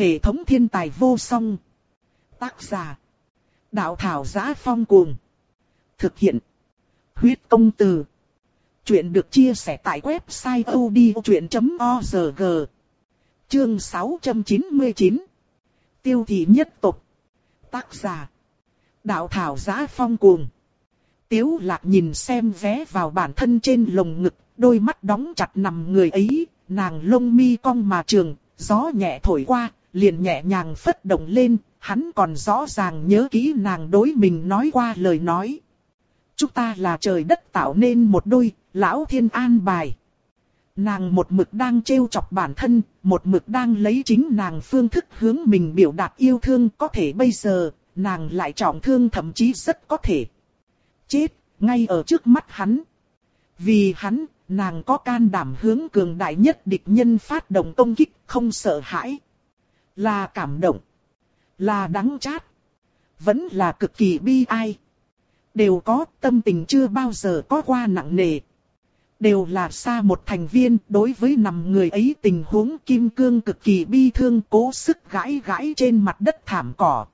Hệ thống thiên tài vô song. Tác giả. Đạo thảo giá phong cuồng. Thực hiện. Huyết công từ. Chuyện được chia sẻ tại website odchuyện.org. Chương 699. Tiêu thị nhất tục. Tác giả. Đạo thảo giá phong cuồng. Tiếu lạc nhìn xem vé vào bản thân trên lồng ngực, đôi mắt đóng chặt nằm người ấy, nàng lông mi cong mà trường, gió nhẹ thổi qua, liền nhẹ nhàng phất động lên, hắn còn rõ ràng nhớ kỹ nàng đối mình nói qua lời nói. Chúng ta là trời đất tạo nên một đôi, lão thiên an bài. Nàng một mực đang trêu chọc bản thân, một mực đang lấy chính nàng phương thức hướng mình biểu đạt yêu thương có thể bây giờ, nàng lại trọng thương thậm chí rất có thể. Chết, ngay ở trước mắt hắn. Vì hắn, nàng có can đảm hướng cường đại nhất địch nhân phát động công kích, không sợ hãi. Là cảm động. Là đắng chát. Vẫn là cực kỳ bi ai. Đều có tâm tình chưa bao giờ có qua nặng nề. Đều là xa một thành viên đối với nằm người ấy tình huống kim cương cực kỳ bi thương cố sức gãi gãi trên mặt đất thảm cỏ.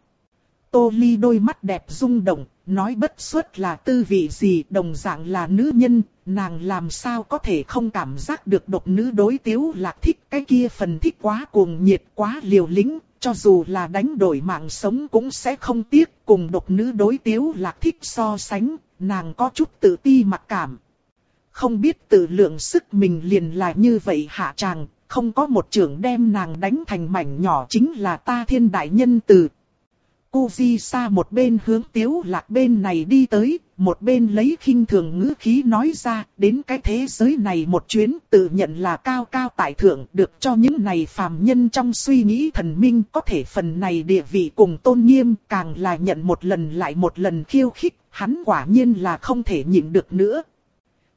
Tô Ly đôi mắt đẹp rung động, nói bất xuất là tư vị gì đồng dạng là nữ nhân, nàng làm sao có thể không cảm giác được độc nữ đối tiếu lạc thích cái kia phần thích quá cuồng nhiệt quá liều lĩnh, cho dù là đánh đổi mạng sống cũng sẽ không tiếc cùng độc nữ đối tiếu lạc thích so sánh, nàng có chút tự ti mặc cảm. Không biết tự lượng sức mình liền là như vậy hạ chàng không có một trưởng đem nàng đánh thành mảnh nhỏ chính là ta thiên đại nhân từ. Cô Di Sa một bên hướng tiếu lạc bên này đi tới, một bên lấy khinh thường ngữ khí nói ra, đến cái thế giới này một chuyến tự nhận là cao cao tại thượng, được cho những này phàm nhân trong suy nghĩ thần minh có thể phần này địa vị cùng tôn nghiêm, càng là nhận một lần lại một lần khiêu khích, hắn quả nhiên là không thể nhịn được nữa.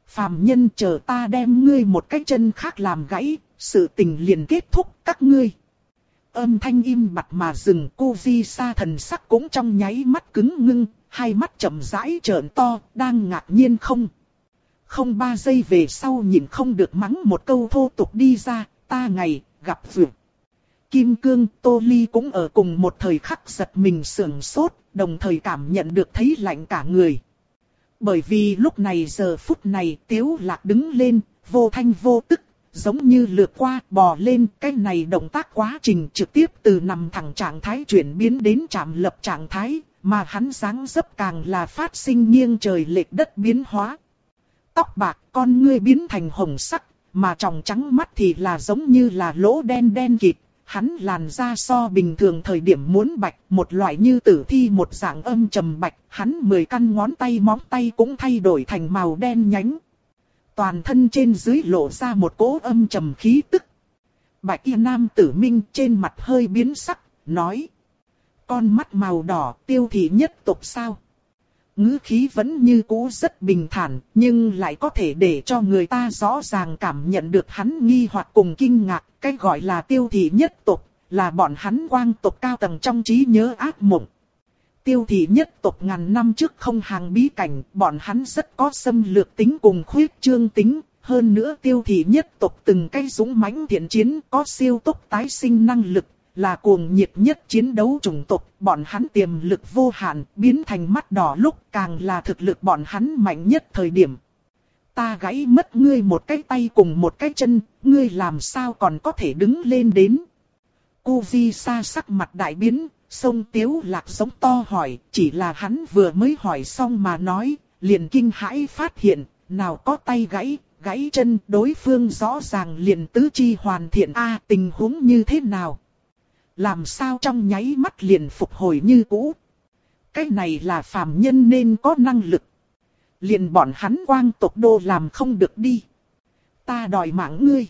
Phàm nhân chờ ta đem ngươi một cái chân khác làm gãy, sự tình liền kết thúc các ngươi. Âm thanh im mặt mà dừng cô di sa thần sắc cũng trong nháy mắt cứng ngưng, hai mắt chậm rãi trợn to, đang ngạc nhiên không. Không ba giây về sau nhìn không được mắng một câu thô tục đi ra, ta ngày, gặp vượt. Kim Cương, Tô Ly cũng ở cùng một thời khắc giật mình sưởng sốt, đồng thời cảm nhận được thấy lạnh cả người. Bởi vì lúc này giờ phút này Tiếu Lạc đứng lên, vô thanh vô tức giống như lượt qua, bò lên, cái này động tác quá trình trực tiếp từ nằm thẳng trạng thái chuyển biến đến chạm lập trạng thái, mà hắn sáng dấp càng là phát sinh nghiêng trời lệch đất biến hóa. Tóc bạc, con ngươi biến thành hồng sắc, mà tròng trắng mắt thì là giống như là lỗ đen đen kịt. Hắn làn da so bình thường thời điểm muốn bạch, một loại như tử thi một dạng âm trầm bạch, hắn mười căn ngón tay móng tay cũng thay đổi thành màu đen nhánh toàn thân trên dưới lộ ra một cỗ âm trầm khí tức. Bạch y nam tử minh trên mặt hơi biến sắc, nói. Con mắt màu đỏ tiêu thị nhất tộc sao? ngữ khí vẫn như cũ rất bình thản, nhưng lại có thể để cho người ta rõ ràng cảm nhận được hắn nghi hoặc cùng kinh ngạc, cái gọi là tiêu thị nhất tộc là bọn hắn quang tộc cao tầng trong trí nhớ ác mộng tiêu thị nhất tộc ngàn năm trước không hàng bí cảnh, bọn hắn rất có xâm lược tính cùng khuyết trương tính. Hơn nữa tiêu thị nhất tộc từng cây dũng mãnh thiện chiến có siêu tốc tái sinh năng lực, là cuồng nhiệt nhất chiến đấu chủng tộc, bọn hắn tiềm lực vô hạn, biến thành mắt đỏ lúc càng là thực lực bọn hắn mạnh nhất thời điểm. Ta gãy mất ngươi một cái tay cùng một cái chân, ngươi làm sao còn có thể đứng lên đến. Cô Vi Sa sắc mặt đại biến, Sông Tiếu Lạc giống to hỏi, chỉ là hắn vừa mới hỏi xong mà nói, liền kinh hãi phát hiện, nào có tay gãy, gãy chân, đối phương rõ ràng liền tứ chi hoàn thiện a tình huống như thế nào? Làm sao trong nháy mắt liền phục hồi như cũ? Cái này là phàm nhân nên có năng lực. Liền bọn hắn quang tộc đô làm không được đi. Ta đòi mạng ngươi.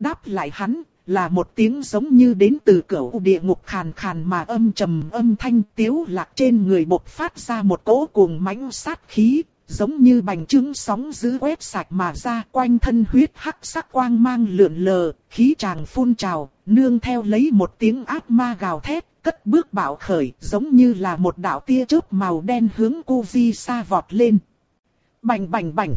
Đáp lại hắn, là một tiếng giống như đến từ cửa địa ngục khàn khàn mà âm trầm âm thanh tiếu lạc trên người bộc phát ra một cỗ cuồng mãnh sát khí, giống như bành trướng sóng giữ quét sạch mà ra quanh thân huyết hắc sắc quang mang lượn lờ, khí tràng phun trào, nương theo lấy một tiếng ác ma gào thét, cất bước bạo khởi, giống như là một đạo tia chớp màu đen hướng cô vi xa vọt lên. Bành bành bành.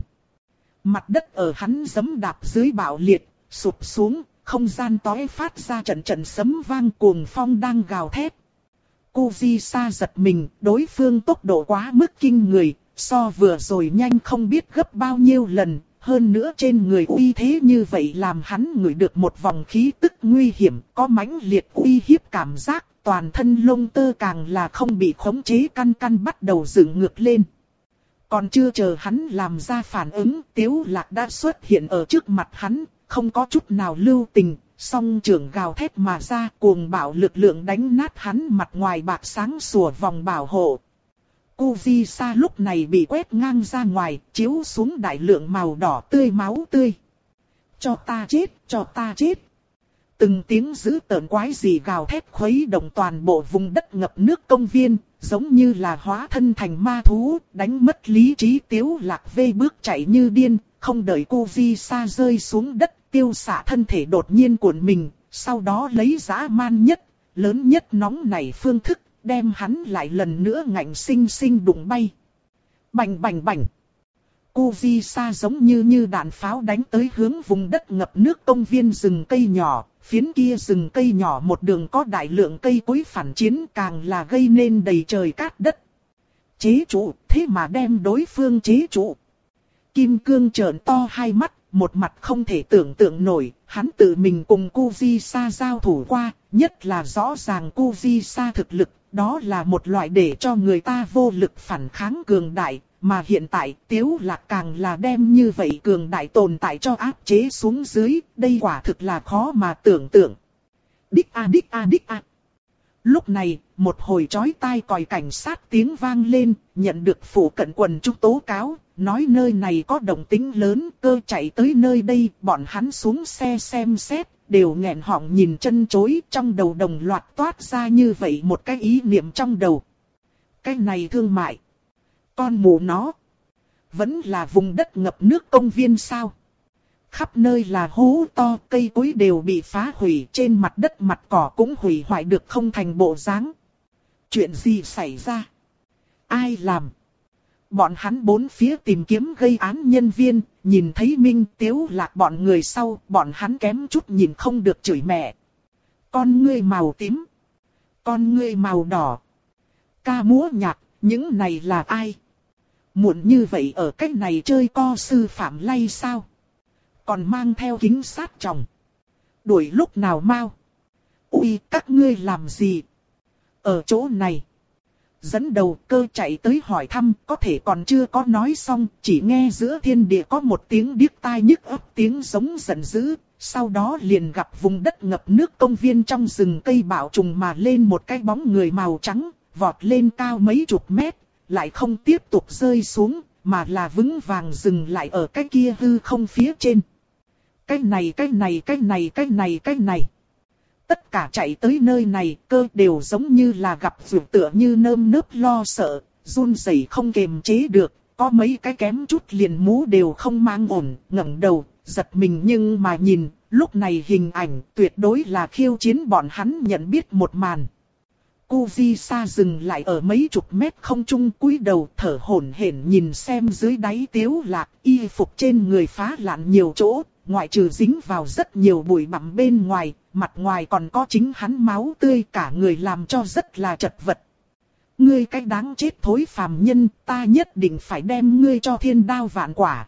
Mặt đất ở hắn giấm đạp dưới bạo liệt, sụp xuống, không gian tói phát ra trận trận sấm vang cuồng phong đang gào thét. Cô Di Sa giật mình, đối phương tốc độ quá mức kinh người, so vừa rồi nhanh không biết gấp bao nhiêu lần, hơn nữa trên người uy thế như vậy làm hắn ngửi được một vòng khí tức nguy hiểm, có mãnh liệt uy hiếp cảm giác, toàn thân lông tơ càng là không bị khống chế căn căn bắt đầu dựng ngược lên. Còn chưa chờ hắn làm ra phản ứng, tiếu lạc đã xuất hiện ở trước mặt hắn, không có chút nào lưu tình, song trưởng gào thét mà ra cuồng bạo lực lượng đánh nát hắn mặt ngoài bạc sáng sủa vòng bảo hộ. Cô Di Sa lúc này bị quét ngang ra ngoài, chiếu xuống đại lượng màu đỏ tươi máu tươi. Cho ta chết, cho ta chết. Từng tiếng dữ tợn quái gì gào thét khuấy động toàn bộ vùng đất ngập nước công viên, giống như là hóa thân thành ma thú, đánh mất lý trí tiếu lạc vê bước chạy như điên, không đợi cô Vi Sa rơi xuống đất, tiêu xả thân thể đột nhiên cuộn mình, sau đó lấy giá man nhất, lớn nhất nóng nảy phương thức, đem hắn lại lần nữa ngạnh sinh sinh đụng bay. Bành bành bành. Cô Di Sa giống như như đạn pháo đánh tới hướng vùng đất ngập nước công viên rừng cây nhỏ, phiến kia rừng cây nhỏ một đường có đại lượng cây cối phản chiến càng là gây nên đầy trời cát đất. Chế trụ, thế mà đem đối phương chế trụ. Kim cương trợn to hai mắt, một mặt không thể tưởng tượng nổi, hắn tự mình cùng cô Sa giao thủ qua, nhất là rõ ràng cô Sa thực lực, đó là một loại để cho người ta vô lực phản kháng cường đại, mà hiện tại tiếu lạc càng là đem như vậy cường đại tồn tại cho áp chế xuống dưới, đây quả thực là khó mà tưởng tượng. Đích a đích a đích a. Lúc này, một hồi chói tai còi cảnh sát tiếng vang lên, nhận được phủ cận quần chúng tố cáo, nói nơi này có động tính lớn, cơ chạy tới nơi đây, bọn hắn xuống xe xem xét, đều nghẹn họng nhìn chân chối, trong đầu đồng loạt toát ra như vậy một cái ý niệm trong đầu. Cái này thương mại. Con mù nó. Vẫn là vùng đất ngập nước công viên sao. Khắp nơi là hố to, cây cối đều bị phá hủy, trên mặt đất mặt cỏ cũng hủy hoại được không thành bộ dáng. Chuyện gì xảy ra? Ai làm? Bọn hắn bốn phía tìm kiếm gây án nhân viên, nhìn thấy Minh Tiếu lạc bọn người sau, bọn hắn kém chút nhìn không được chửi mẹ. Con ngươi màu tím. Con ngươi màu đỏ. Ca múa nhạc, những này là ai? Muộn như vậy ở cách này chơi co sư phạm lay sao? Còn mang theo kính sát chồng Đuổi lúc nào mau? Ui, các ngươi làm gì? Ở chỗ này dẫn đầu cơ chạy tới hỏi thăm, có thể còn chưa có nói xong, chỉ nghe giữa thiên địa có một tiếng điếc tai nhức ấp tiếng giống giận dữ, sau đó liền gặp vùng đất ngập nước công viên trong rừng cây bạo trùng mà lên một cái bóng người màu trắng, vọt lên cao mấy chục mét, lại không tiếp tục rơi xuống, mà là vững vàng dừng lại ở cái kia hư không phía trên. Cái này cái này cái này cái này cái này. Tất cả chạy tới nơi này cơ đều giống như là gặp vượt tựa như nơm nớp lo sợ, run rẩy không kềm chế được, có mấy cái kém chút liền mũ đều không mang ổn, ngẩng đầu, giật mình nhưng mà nhìn, lúc này hình ảnh tuyệt đối là khiêu chiến bọn hắn nhận biết một màn. Cô Di Sa dừng lại ở mấy chục mét không trung cúi đầu thở hổn hển nhìn xem dưới đáy tiếu lạc y phục trên người phá lạn nhiều chỗ, ngoại trừ dính vào rất nhiều bụi bặm bên ngoài, mặt ngoài còn có chính hắn máu tươi cả người làm cho rất là chật vật. Ngươi cái đáng chết thối phàm nhân, ta nhất định phải đem ngươi cho thiên đao vạn quả.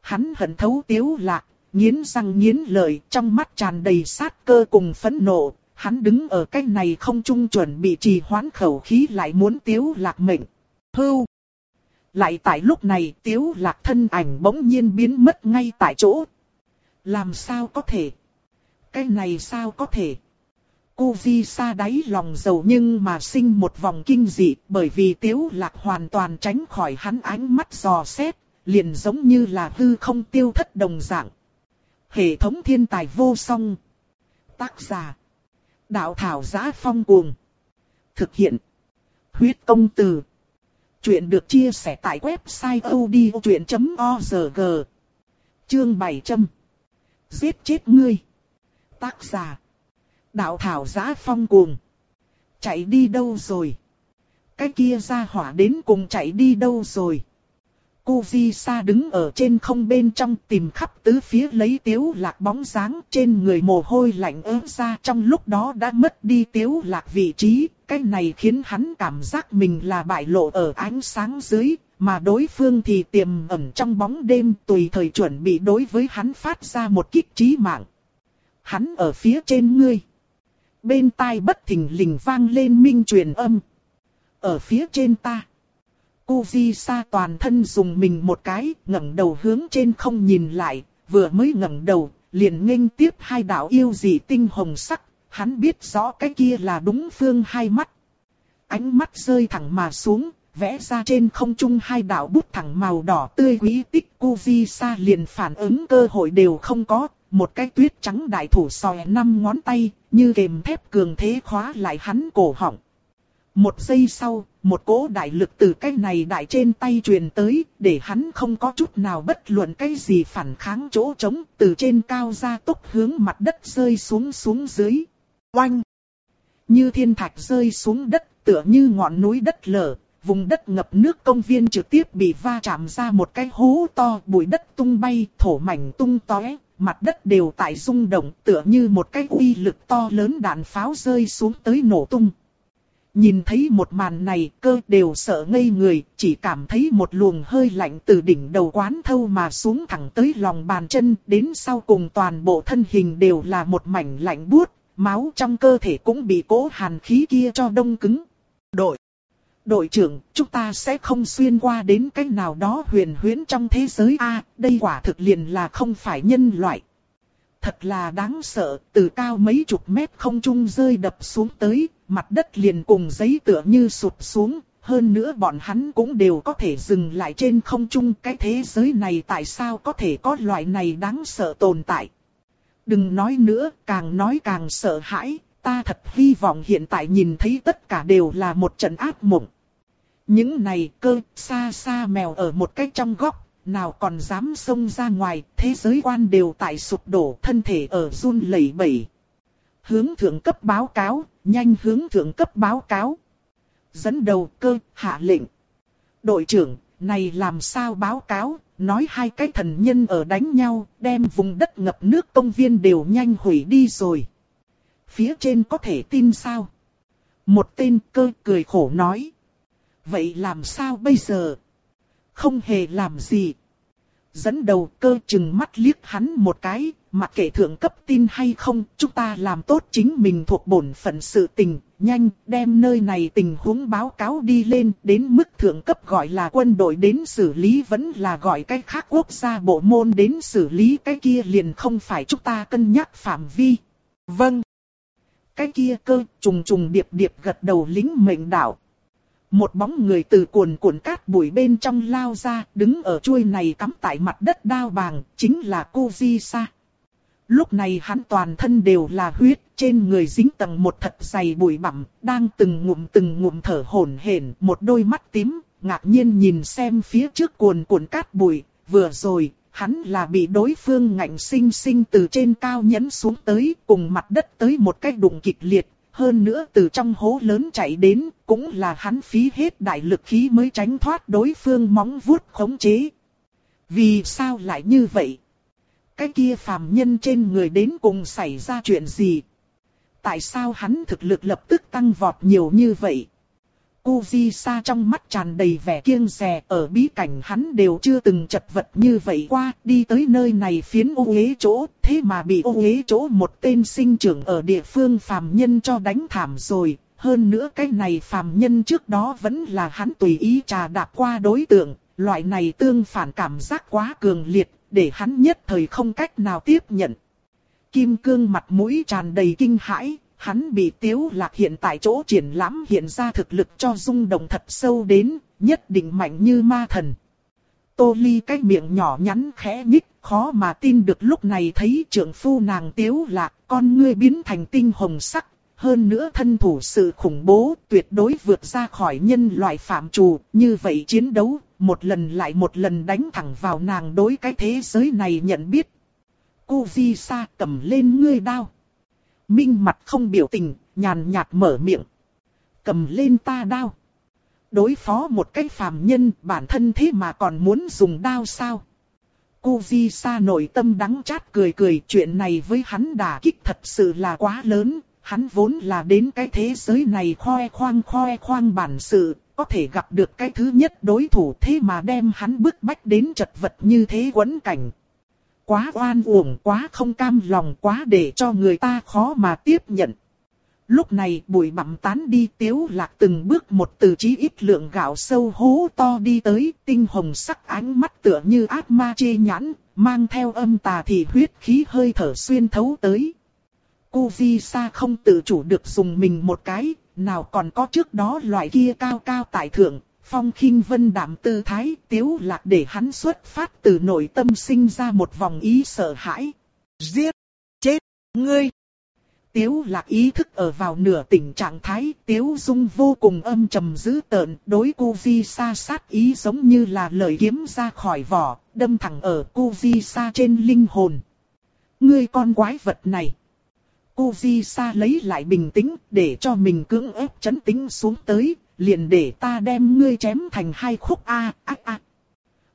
Hắn hận thấu tiếu lạc, nghiến răng nghiến lợi, trong mắt tràn đầy sát cơ cùng phẫn nộ. Hắn đứng ở cái này không trung chuẩn bị trì hoãn khẩu khí lại muốn tiếu lạc mệnh. Hưu! Lại tại lúc này tiếu lạc thân ảnh bỗng nhiên biến mất ngay tại chỗ. Làm sao có thể? Cái này sao có thể? Cô di xa đáy lòng giàu nhưng mà sinh một vòng kinh dị bởi vì tiếu lạc hoàn toàn tránh khỏi hắn ánh mắt dò xét, liền giống như là hư không tiêu thất đồng dạng. Hệ thống thiên tài vô song. Tác giả. Đạo thảo giá phong cuồng. Thực hiện. Huyết công từ. Chuyện được chia sẻ tại website odchuyện.org. Chương 700. Giết chết ngươi. Tác giả. Đạo thảo giá phong cuồng. Chạy đi đâu rồi? Cái kia ra hỏa đến cùng chạy đi đâu rồi? Cô Di Sa đứng ở trên không bên trong tìm khắp tứ phía lấy tiếu lạc bóng dáng trên người mồ hôi lạnh ớt ra trong lúc đó đã mất đi tiếu lạc vị trí. Cái này khiến hắn cảm giác mình là bại lộ ở ánh sáng dưới, mà đối phương thì tiềm ẩn trong bóng đêm tùy thời chuẩn bị đối với hắn phát ra một kích trí mạng. Hắn ở phía trên ngươi. Bên tai bất thình lình vang lên minh truyền âm. Ở phía trên ta. Uzi Sa toàn thân dùng mình một cái, ngẩng đầu hướng trên không nhìn lại, vừa mới ngẩng đầu, liền nghênh tiếp hai đạo yêu dị tinh hồng sắc, hắn biết rõ cái kia là đúng phương hai mắt. Ánh mắt rơi thẳng mà xuống, vẽ ra trên không trung hai đạo bút thẳng màu đỏ tươi quý tích Uzi Sa liền phản ứng cơ hội đều không có, một cái tuyết trắng đại thủ sòi năm ngón tay, như kềm thép cường thế khóa lại hắn cổ họng. Một giây sau, một cỗ đại lực từ cái này đại trên tay truyền tới, để hắn không có chút nào bất luận cái gì phản kháng chỗ trống, từ trên cao ra tốc hướng mặt đất rơi xuống xuống dưới. Oanh! Như thiên thạch rơi xuống đất, tựa như ngọn núi đất lở, vùng đất ngập nước công viên trực tiếp bị va chạm ra một cái hố to, bụi đất tung bay, thổ mảnh tung tóe, mặt đất đều tại rung động, tựa như một cái uy lực to lớn đạn pháo rơi xuống tới nổ tung. Nhìn thấy một màn này cơ đều sợ ngây người, chỉ cảm thấy một luồng hơi lạnh từ đỉnh đầu quán thâu mà xuống thẳng tới lòng bàn chân, đến sau cùng toàn bộ thân hình đều là một mảnh lạnh buốt, máu trong cơ thể cũng bị cố hàn khí kia cho đông cứng. Đội! Đội trưởng, chúng ta sẽ không xuyên qua đến cách nào đó huyền huyễn trong thế giới A, đây quả thực liền là không phải nhân loại. Thật là đáng sợ, từ cao mấy chục mét không trung rơi đập xuống tới, mặt đất liền cùng giấy tựa như sụp xuống, hơn nữa bọn hắn cũng đều có thể dừng lại trên không trung cái thế giới này tại sao có thể có loại này đáng sợ tồn tại. Đừng nói nữa, càng nói càng sợ hãi, ta thật hy vọng hiện tại nhìn thấy tất cả đều là một trận ác mộng. Những này cơ, xa xa mèo ở một cái trong góc, nào còn dám xông ra ngoài, thế giới quan đều tại sụp đổ, thân thể ở run lẩy bẩy. Hướng thượng cấp báo cáo, nhanh hướng thượng cấp báo cáo. Dẫn đầu cơ, hạ lệnh. Đội trưởng, này làm sao báo cáo, nói hai cái thần nhân ở đánh nhau, đem vùng đất ngập nước công viên đều nhanh hủy đi rồi. Phía trên có thể tin sao? Một tên cơ cười khổ nói. Vậy làm sao bây giờ? Không hề làm gì. Dẫn đầu cơ chừng mắt liếc hắn một cái, mặc kệ thượng cấp tin hay không, chúng ta làm tốt chính mình thuộc bổn phận sự tình, nhanh, đem nơi này tình huống báo cáo đi lên, đến mức thượng cấp gọi là quân đội đến xử lý vẫn là gọi cái khác quốc gia bộ môn đến xử lý cái kia liền không phải chúng ta cân nhắc phạm vi. Vâng. Cái kia cơ trùng trùng điệp điệp gật đầu lính mệnh đạo. Một bóng người từ cuồn cuộn cát bụi bên trong lao ra, đứng ở chuôi này cắm tại mặt đất đao bàng, chính là cô Di Sa. Lúc này hắn toàn thân đều là huyết, trên người dính tầng một thật dày bụi bặm, đang từng ngụm từng ngụm thở hổn hển, một đôi mắt tím, ngạc nhiên nhìn xem phía trước cuồn cuộn cát bụi, vừa rồi, hắn là bị đối phương ngạnh sinh sinh từ trên cao nhấn xuống tới, cùng mặt đất tới một cái đụng kịch liệt, hơn nữa từ trong hố lớn chạy đến, cũng là hắn phí hết đại lực khí mới tránh thoát đối phương móng vuốt khống chế. Vì sao lại như vậy? Cái kia phàm nhân trên người đến cùng xảy ra chuyện gì? Tại sao hắn thực lực lập tức tăng vọt nhiều như vậy? Uzi-sa trong mắt tràn đầy vẻ kiêng rè, ở bí cảnh hắn đều chưa từng chật vật như vậy qua, đi tới nơi này phiến ô uế chỗ, thế mà bị ô uế chỗ một tên sinh trưởng ở địa phương phàm nhân cho đánh thảm rồi. Hơn nữa cái này phàm nhân trước đó vẫn là hắn tùy ý trà đạp qua đối tượng, loại này tương phản cảm giác quá cường liệt, để hắn nhất thời không cách nào tiếp nhận. Kim cương mặt mũi tràn đầy kinh hãi, Hắn bị tiếu lạc hiện tại chỗ triển lãm hiện ra thực lực cho rung động thật sâu đến, nhất định mạnh như ma thần. Tô ly cái miệng nhỏ nhắn khẽ nhích, khó mà tin được lúc này thấy trưởng phu nàng tiếu lạc, con ngươi biến thành tinh hồng sắc. Hơn nữa thân thủ sự khủng bố tuyệt đối vượt ra khỏi nhân loại phạm trù, như vậy chiến đấu, một lần lại một lần đánh thẳng vào nàng đối cái thế giới này nhận biết. Cô Di Sa cầm lên ngươi đao. Minh mặt không biểu tình, nhàn nhạt mở miệng. Cầm lên ta đao. Đối phó một cái phàm nhân bản thân thế mà còn muốn dùng đao sao? Cô Di Sa nội tâm đắng chát cười cười chuyện này với hắn đả kích thật sự là quá lớn. Hắn vốn là đến cái thế giới này khoe khoang khoe khoang bản sự, có thể gặp được cái thứ nhất đối thủ thế mà đem hắn bức bách đến chật vật như thế quấn cảnh. Quá oan uổng, quá không cam lòng, quá để cho người ta khó mà tiếp nhận. Lúc này bụi bặm tán đi tiếu lạc từng bước một từ chí ít lượng gạo sâu hố to đi tới, tinh hồng sắc ánh mắt tựa như ác ma chê nhãn, mang theo âm tà thì huyết khí hơi thở xuyên thấu tới. Cô Di Sa không tự chủ được dùng mình một cái, nào còn có trước đó loại kia cao cao tại thượng, phong khinh vân đạm tư thái, tiếu lạc để hắn xuất phát từ nội tâm sinh ra một vòng ý sợ hãi. Giết! Chết! Ngươi! Tiếu lạc ý thức ở vào nửa tỉnh trạng thái, tiếu dung vô cùng âm trầm dữ tợn, đối cô Vi Sa sát ý giống như là lời kiếm ra khỏi vỏ, đâm thẳng ở cô Vi Sa trên linh hồn. Ngươi con quái vật này! Cô Vi Sa lấy lại bình tĩnh, để cho mình cưỡng ép chấn tĩnh xuống tới, liền để ta đem ngươi chém thành hai khúc a a a.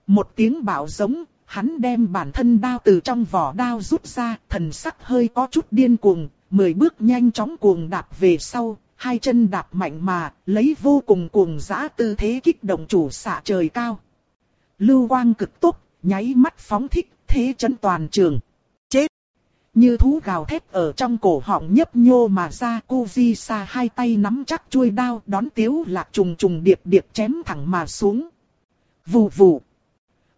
Một tiếng bảo giống, hắn đem bản thân đao từ trong vỏ đao rút ra, thần sắc hơi có chút điên cuồng, mười bước nhanh chóng cuồng đạp về sau, hai chân đạp mạnh mà, lấy vô cùng cuồng dã tư thế kích động chủ xạ trời cao. Lưu quang cực tốc, nháy mắt phóng thích, thế chấn toàn trường. Như thú gào thét ở trong cổ họng nhấp nhô mà ra cô di xa hai tay nắm chắc chuôi đao đón tiếu lạc trùng trùng điệp điệp chém thẳng mà xuống. Vù vù.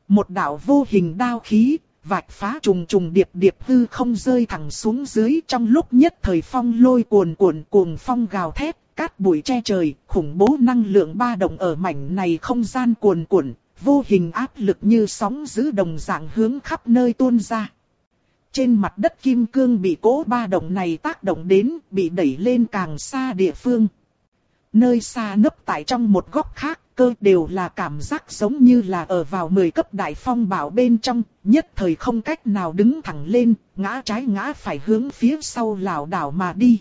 Một đạo vô hình đao khí, vạch phá trùng trùng điệp điệp hư không rơi thẳng xuống dưới trong lúc nhất thời phong lôi cuồn cuộn cuồng phong gào thét, cát bụi che trời, khủng bố năng lượng ba động ở mảnh này không gian cuồn cuộn, vô hình áp lực như sóng giữ đồng dạng hướng khắp nơi tuôn ra. Trên mặt đất kim cương bị cố ba động này tác động đến, bị đẩy lên càng xa địa phương. Nơi xa nấp tại trong một góc khác, cơ đều là cảm giác giống như là ở vào 10 cấp đại phong bảo bên trong, nhất thời không cách nào đứng thẳng lên, ngã trái ngã phải hướng phía sau lảo đảo mà đi.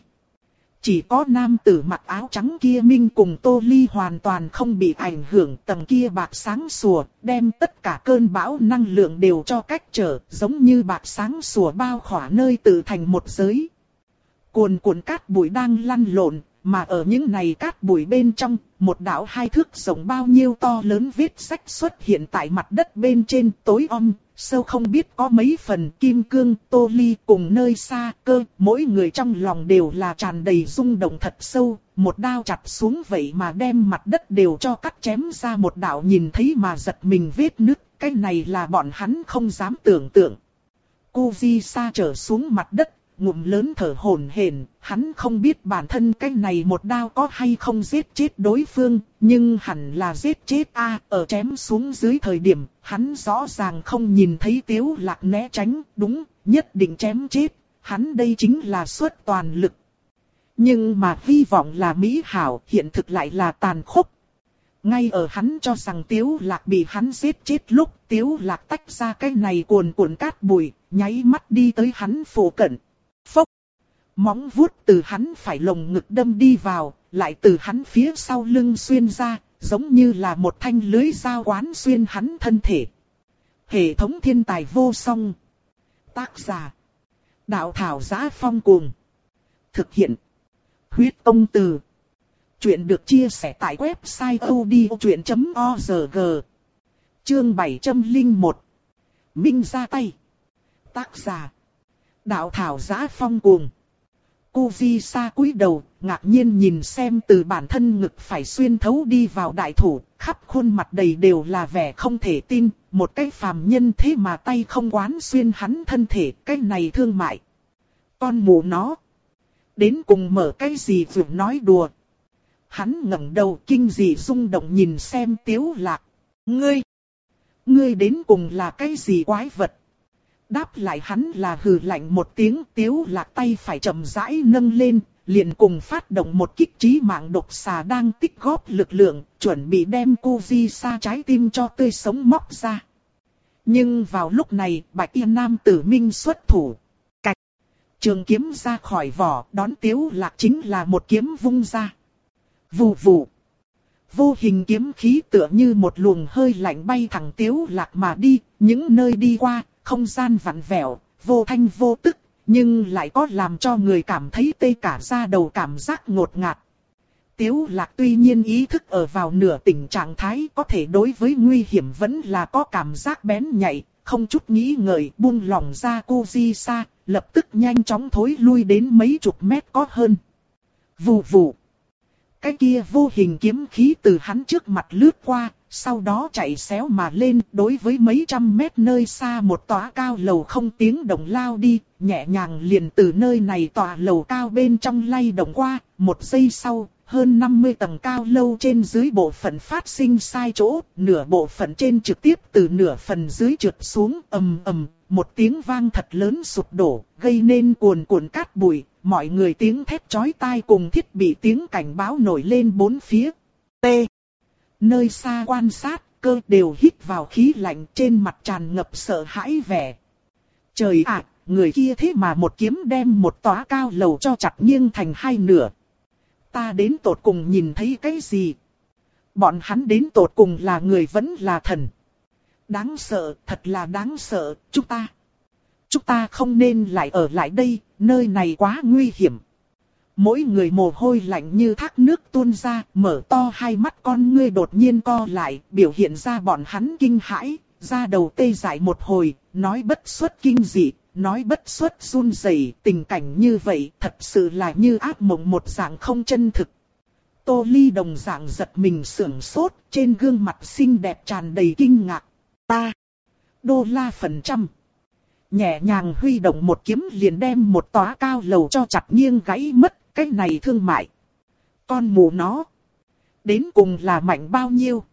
Chỉ có nam tử mặc áo trắng kia minh cùng Tô Ly hoàn toàn không bị ảnh hưởng tầng kia bạc sáng sủa, đem tất cả cơn bão năng lượng đều cho cách trở, giống như bạc sáng sủa bao khỏa nơi tự thành một giới. Cuồn cuộn cát bụi đang lăn lộn, mà ở những này cát bụi bên trong, một đảo hai thước rộng bao nhiêu to lớn viết sách xuất hiện tại mặt đất bên trên tối om, sâu không biết có mấy phần kim cương, tô ly cùng nơi xa cơ, mỗi người trong lòng đều là tràn đầy rung động thật sâu, một đao chặt xuống vậy mà đem mặt đất đều cho cắt chém ra một đảo nhìn thấy mà giật mình vết nứt, cái này là bọn hắn không dám tưởng tượng. Cô Di Sa trở xuống mặt đất, ngụm lớn thở hổn hển, hắn không biết bản thân cái này một đao có hay không giết chết đối phương, nhưng hẳn là giết chết a ở chém xuống dưới thời điểm, hắn rõ ràng không nhìn thấy tiếu lạc né tránh, đúng, nhất định chém chết, hắn đây chính là xuất toàn lực. Nhưng mà hy vọng là mỹ hảo, hiện thực lại là tàn khốc. Ngay ở hắn cho rằng tiếu lạc bị hắn giết chết lúc tiếu lạc tách ra cái này cuồn cuộn cát bụi, nháy mắt đi tới hắn phủ cận. Phốc. Móng vuốt từ hắn phải lồng ngực đâm đi vào, lại từ hắn phía sau lưng xuyên ra, giống như là một thanh lưới dao quán xuyên hắn thân thể. Hệ thống thiên tài vô song. Tác giả. Đạo thảo giá phong cuồng. Thực hiện. Huyết công từ. Chuyện được chia sẻ tại website odchuyện.org. Chương 701. Minh ra tay. Tác giả. Đạo thảo giá phong cuồng. Cô Sa cúi đầu, ngạc nhiên nhìn xem từ bản thân ngực phải xuyên thấu đi vào đại thủ, khắp khuôn mặt đầy đều là vẻ không thể tin, một cái phàm nhân thế mà tay không quán xuyên hắn thân thể, cái này thương mại. Con mù nó. Đến cùng mở cái gì vừa nói đùa. Hắn ngẩng đầu kinh dị rung động nhìn xem tiếu lạc. Ngươi! Ngươi đến cùng là cái gì quái vật? Đáp lại hắn là hừ lạnh một tiếng tiếu lạc tay phải chậm rãi nâng lên, liền cùng phát động một kích trí mạng độc xà đang tích góp lực lượng, chuẩn bị đem cô di Sa trái tim cho tươi sống móc ra. Nhưng vào lúc này, Bạch Yên Nam tử minh xuất thủ. Cạch. Trường kiếm ra khỏi vỏ, đón tiếu lạc chính là một kiếm vung ra. Vù vù. vô hình kiếm khí tựa như một luồng hơi lạnh bay thẳng tiếu lạc mà đi, những nơi đi qua, không gian vặn vẹo, vô thanh vô tức, nhưng lại có làm cho người cảm thấy tê cả da đầu cảm giác ngột ngạt. Tiếu lạc tuy nhiên ý thức ở vào nửa tình trạng thái có thể đối với nguy hiểm vẫn là có cảm giác bén nhạy, không chút nghĩ ngợi buông lỏng ra cô di xa, lập tức nhanh chóng thối lui đến mấy chục mét có hơn. Vù vù. Cái kia vô hình kiếm khí từ hắn trước mặt lướt qua, sau đó chạy xéo mà lên đối với mấy trăm mét nơi xa một tòa cao lầu không tiếng động lao đi, nhẹ nhàng liền từ nơi này tòa lầu cao bên trong lay động qua, một giây sau, hơn 50 tầng cao lâu trên dưới bộ phận phát sinh sai chỗ, nửa bộ phận trên trực tiếp từ nửa phần dưới trượt xuống ầm ầm, một tiếng vang thật lớn sụp đổ, gây nên cuồn cuộn cát bụi, mọi người tiếng thét chói tai cùng thiết bị tiếng cảnh báo nổi lên bốn phía. T. Nơi xa quan sát, cơ đều hít vào khí lạnh trên mặt tràn ngập sợ hãi vẻ. Trời ạ, người kia thế mà một kiếm đem một tòa cao lầu cho chặt nghiêng thành hai nửa. Ta đến tột cùng nhìn thấy cái gì? Bọn hắn đến tột cùng là người vẫn là thần. Đáng sợ, thật là đáng sợ, chúng ta. Chúng ta không nên lại ở lại đây, nơi này quá nguy hiểm. Mỗi người mồ hôi lạnh như thác nước tuôn ra, mở to hai mắt con ngươi đột nhiên co lại, biểu hiện ra bọn hắn kinh hãi, ra đầu tê dại một hồi, nói bất xuất kinh dị, nói bất xuất run rẩy, tình cảnh như vậy thật sự là như ác mộng một dạng không chân thực. Tô Ly đồng dạng giật mình sưởng sốt, trên gương mặt xinh đẹp tràn đầy kinh ngạc. Ta, đô la phần trăm. Nhẹ nhàng huy động một kiếm liền đem một tóa cao lầu cho chặt nghiêng gãy mất, cái này thương mại. Con mù nó. Đến cùng là mạnh bao nhiêu?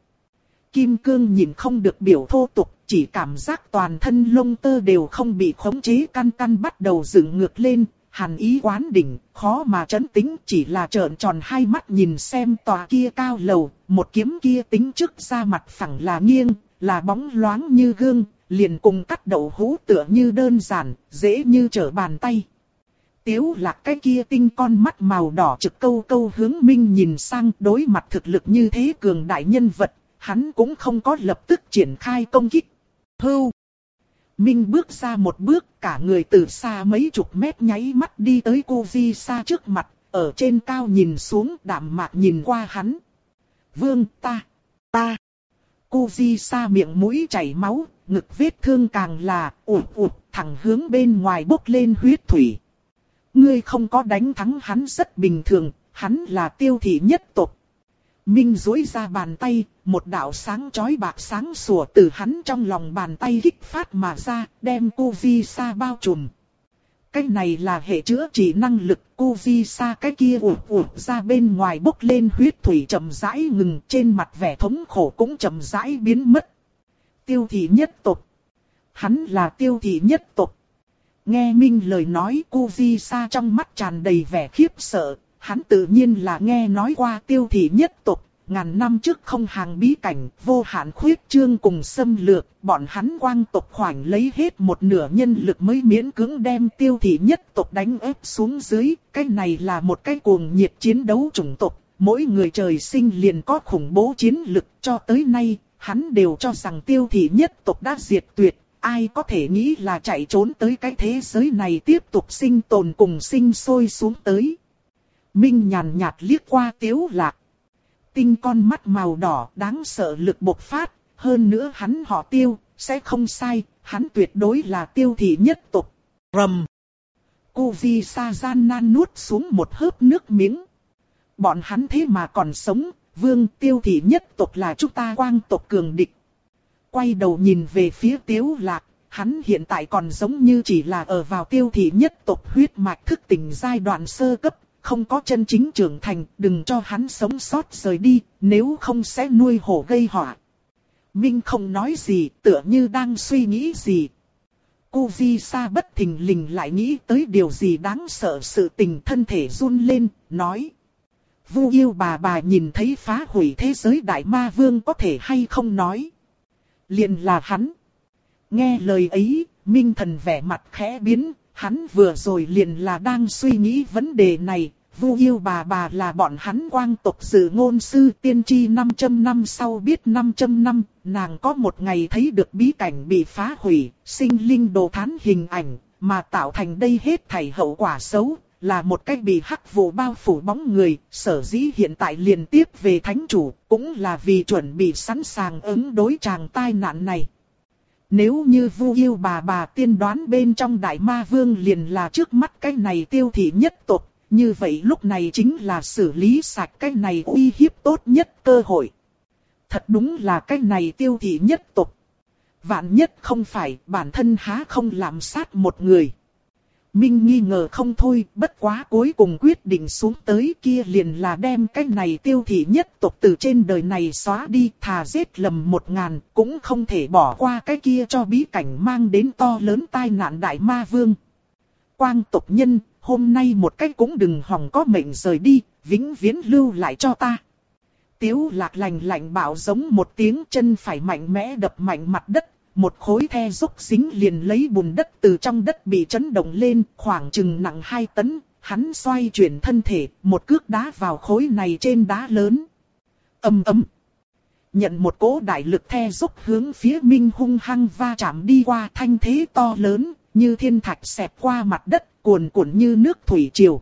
Kim cương nhìn không được biểu thô tục, chỉ cảm giác toàn thân lông tơ đều không bị khống chế căn căn bắt đầu dựng ngược lên, hàn ý quán đỉnh, khó mà chấn tính chỉ là trợn tròn hai mắt nhìn xem tòa kia cao lầu, một kiếm kia tính trước ra mặt phẳng là nghiêng, là bóng loáng như gương, liền cùng cắt đậu hũ tựa như đơn giản, dễ như trở bàn tay. Tiếu lạc cái kia tinh con mắt màu đỏ trực câu câu hướng minh nhìn sang đối mặt thực lực như thế cường đại nhân vật, hắn cũng không có lập tức triển khai công kích. Hưu! Minh bước ra một bước, cả người từ xa mấy chục mét nháy mắt đi tới cô Di xa trước mặt, ở trên cao nhìn xuống đạm mạc nhìn qua hắn. Vương ta, ta. Cô Di xa miệng mũi chảy máu, ngực vết thương càng là ụt ụt thẳng hướng bên ngoài bốc lên huyết thủy. Ngươi không có đánh thắng hắn rất bình thường, hắn là tiêu thị nhất tộc. Minh duỗi ra bàn tay, một đạo sáng chói bạc sáng sủa từ hắn trong lòng bàn tay kích phát mà ra, đem cô Vi Sa bao trùm. Cái này là hệ chữa trị năng lực, cô Vi Sa cái kia ủ ủ ra bên ngoài bốc lên huyết thủy chậm rãi ngừng trên mặt vẻ thống khổ cũng chậm rãi biến mất. Tiêu thị nhất tộc. Hắn là tiêu thị nhất tộc. Nghe Minh lời nói cô di Sa trong mắt tràn đầy vẻ khiếp sợ, hắn tự nhiên là nghe nói qua tiêu thị nhất tộc, ngàn năm trước không hàng bí cảnh, vô hạn khuyết trương cùng xâm lược, bọn hắn quang tộc khoảnh lấy hết một nửa nhân lực mới miễn cưỡng đem tiêu thị nhất tộc đánh ép xuống dưới, cái này là một cái cuồng nhiệt chiến đấu chủng tộc, mỗi người trời sinh liền có khủng bố chiến lực. Cho tới nay, hắn đều cho rằng tiêu thị nhất tộc đã diệt tuyệt. Ai có thể nghĩ là chạy trốn tới cái thế giới này tiếp tục sinh tồn cùng sinh sôi xuống tới. Minh nhàn nhạt liếc qua tiếu lạc. Tinh con mắt màu đỏ đáng sợ lực bộc phát, hơn nữa hắn họ tiêu, sẽ không sai, hắn tuyệt đối là tiêu thị nhất tục. Rầm. Cô Vi Sa gian nan nuốt xuống một hớp nước miếng. Bọn hắn thế mà còn sống, vương tiêu thị nhất tộc là chúng ta quang tộc cường địch. Quay đầu nhìn về phía tiếu lạc, hắn hiện tại còn giống như chỉ là ở vào tiêu thị nhất tộc huyết mạch thức tỉnh giai đoạn sơ cấp, không có chân chính trưởng thành, đừng cho hắn sống sót rời đi, nếu không sẽ nuôi hổ gây họa. Minh không nói gì, tựa như đang suy nghĩ gì. Cô Di Sa bất thình lình lại nghĩ tới điều gì đáng sợ sự tình thân thể run lên, nói. Vu yêu bà bà nhìn thấy phá hủy thế giới đại ma vương có thể hay không nói liền là hắn. Nghe lời ấy, Minh thần vẻ mặt khẽ biến, hắn vừa rồi liền là đang suy nghĩ vấn đề này, Vu yêu bà bà là bọn hắn quang tộc dự ngôn sư tiên tri 500 năm sau biết 500 năm, nàng có một ngày thấy được bí cảnh bị phá hủy, sinh linh đồ thán hình ảnh, mà tạo thành đây hết thảy hậu quả xấu, là một cách bị hắc vụ bao phủ bóng người, sở dĩ hiện tại liền tiếp về thánh chủ, cũng là vì chuẩn bị sẵn sàng ứng đối chàng tai nạn này. Nếu như vu yêu bà bà tiên đoán bên trong đại ma vương liền là trước mắt cái này tiêu thị nhất tộc, như vậy lúc này chính là xử lý sạch cái này uy hiếp tốt nhất cơ hội. Thật đúng là cái này tiêu thị nhất tộc. Vạn nhất không phải bản thân há không làm sát một người. Minh nghi ngờ không thôi, bất quá cuối cùng quyết định xuống tới kia liền là đem cái này tiêu thị nhất tộc từ trên đời này xóa đi, thà giết lầm một ngàn, cũng không thể bỏ qua cái kia cho bí cảnh mang đến to lớn tai nạn đại ma vương. Quang tộc nhân, hôm nay một cách cũng đừng hòng có mệnh rời đi, vĩnh viễn lưu lại cho ta. Tiếu lạc lành lạnh bảo giống một tiếng chân phải mạnh mẽ đập mạnh mặt đất, một khối the rúc xính liền lấy bùn đất từ trong đất bị chấn động lên, khoảng chừng nặng 2 tấn, hắn xoay chuyển thân thể, một cước đá vào khối này trên đá lớn. ầm ầm Nhận một cỗ đại lực the rúc hướng phía Minh hung hăng va chạm đi qua thanh thế to lớn, như thiên thạch xẹp qua mặt đất, cuồn cuộn như nước thủy triều.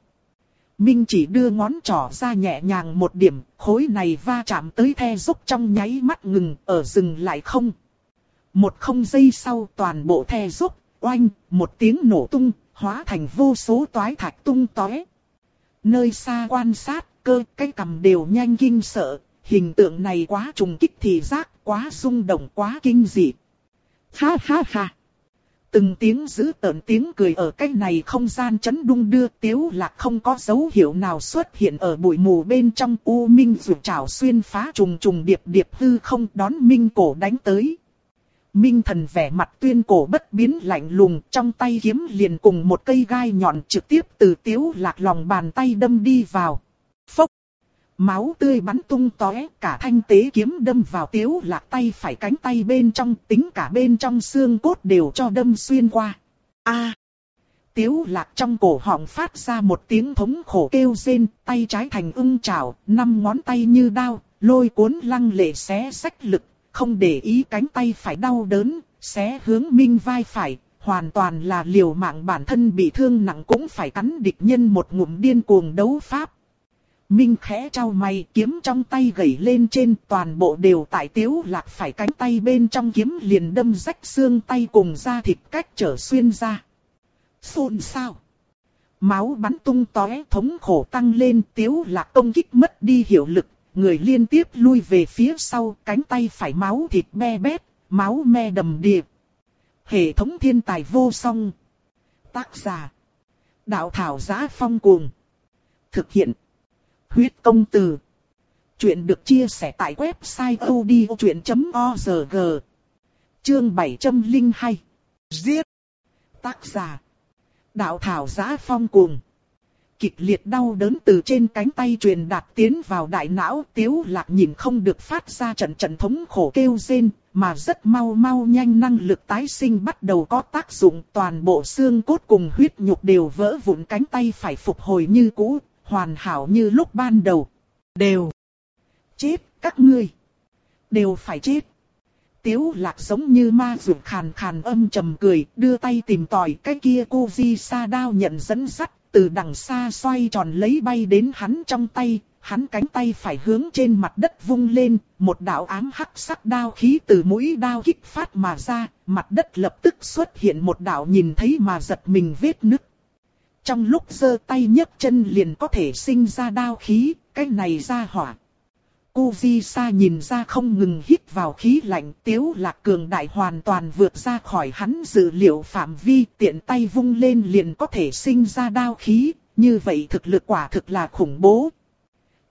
Minh chỉ đưa ngón trỏ ra nhẹ nhàng một điểm, khối này va chạm tới the rúc trong nháy mắt ngừng, ở dừng lại không. Một không giây sau toàn bộ the rúc, oanh, một tiếng nổ tung, hóa thành vô số toái thạch tung tóe. Nơi xa quan sát, cơ cái cầm đều nhanh kinh sợ, hình tượng này quá trùng kích thì giác, quá rung động, quá kinh dị. Ha ha ha. Từng tiếng giữ tợn tiếng cười ở cái này không gian chấn đung đưa tiếu là không có dấu hiệu nào xuất hiện ở bụi mù bên trong u minh rượu trào xuyên phá trùng trùng điệp điệp hư không đón minh cổ đánh tới. Minh thần vẻ mặt tuyên cổ bất biến lạnh lùng trong tay kiếm liền cùng một cây gai nhọn trực tiếp từ tiếu lạc lòng bàn tay đâm đi vào. Phốc! Máu tươi bắn tung tóe cả thanh tế kiếm đâm vào tiếu lạc tay phải cánh tay bên trong tính cả bên trong xương cốt đều cho đâm xuyên qua. A! Tiếu lạc trong cổ họng phát ra một tiếng thống khổ kêu rên, tay trái thành ưng chảo, năm ngón tay như đao, lôi cuốn lăng lệ xé sách lực không để ý cánh tay phải đau đớn, xé hướng minh vai phải, hoàn toàn là liều mạng bản thân bị thương nặng cũng phải cắn địch nhân một ngụm điên cuồng đấu pháp. Minh khẽ trao mày kiếm trong tay gẩy lên trên toàn bộ đều tại tiếu lạc phải cánh tay bên trong kiếm liền đâm rách xương tay cùng da thịt cách trở xuyên ra. Xôn sao? Máu bắn tung tóe thống khổ tăng lên tiếu lạc công kích mất đi hiệu lực người liên tiếp lui về phía sau, cánh tay phải máu thịt me bét, máu me đầm đìa. Hệ thống thiên tài vô song. Tác giả. Đạo thảo giá phong cuồng. Thực hiện. Huyết công từ. Chuyện được chia sẻ tại website odchuyện.org. Chương 702. Giết. Tác giả. Đạo thảo giá phong cuồng kịch liệt đau đớn từ trên cánh tay truyền đạt tiến vào đại não, tiếu lạc nhìn không được phát ra trận trận thống khổ kêu rên, mà rất mau mau nhanh năng lực tái sinh bắt đầu có tác dụng toàn bộ xương cốt cùng huyết nhục đều vỡ vụn cánh tay phải phục hồi như cũ, hoàn hảo như lúc ban đầu. Đều chết các ngươi, đều phải chết. Tiếu lạc giống như ma rượu khàn khàn âm trầm cười, đưa tay tìm tòi cái kia cô di sa đao nhận dẫn sắt, từ đằng xa xoay tròn lấy bay đến hắn trong tay, hắn cánh tay phải hướng trên mặt đất vung lên, một đạo ám hắc sắc đao khí từ mũi đao kích phát mà ra, mặt đất lập tức xuất hiện một đạo nhìn thấy mà giật mình vết nứt. Trong lúc giơ tay nhấc chân liền có thể sinh ra đao khí, cái này ra hỏa. Cu Di Sa nhìn ra không ngừng hít vào khí lạnh tiếu lạc cường đại hoàn toàn vượt ra khỏi hắn dự liệu phạm vi tiện tay vung lên liền có thể sinh ra đao khí, như vậy thực lực quả thực là khủng bố.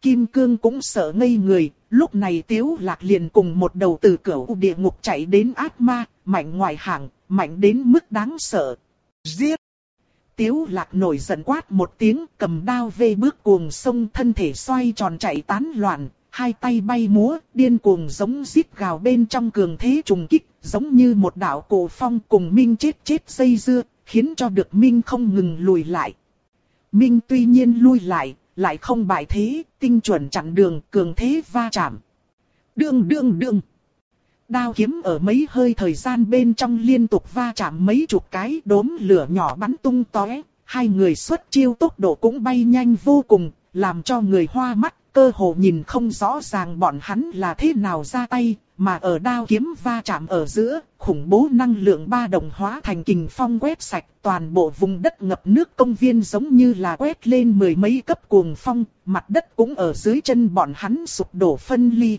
Kim Cương cũng sợ ngây người, lúc này tiếu lạc liền cùng một đầu từ cửa địa ngục chạy đến ác ma, mạnh ngoài hạng, mạnh đến mức đáng sợ. Giết! Tiếu lạc nổi giận quát một tiếng cầm đao vê bước cuồng sông thân thể xoay tròn chạy tán loạn, hai tay bay múa, điên cuồng giống giết gào bên trong cường thế trùng kích, giống như một đạo cổ phong cùng Minh chết chết dây dưa, khiến cho được Minh không ngừng lùi lại. Minh tuy nhiên lui lại, lại không bại thế, tinh chuẩn chặn đường, cường thế va chạm. Đương đương đương. Đao kiếm ở mấy hơi thời gian bên trong liên tục va chạm mấy chục cái đốm lửa nhỏ bắn tung tóe. Hai người xuất chiêu tốc độ cũng bay nhanh vô cùng, làm cho người hoa mắt, cơ hồ nhìn không rõ ràng bọn hắn là thế nào ra tay, mà ở đao kiếm va chạm ở giữa, khủng bố năng lượng ba đồng hóa thành kình phong quét sạch toàn bộ vùng đất ngập nước công viên giống như là quét lên mười mấy cấp cuồng phong, mặt đất cũng ở dưới chân bọn hắn sụp đổ phân ly.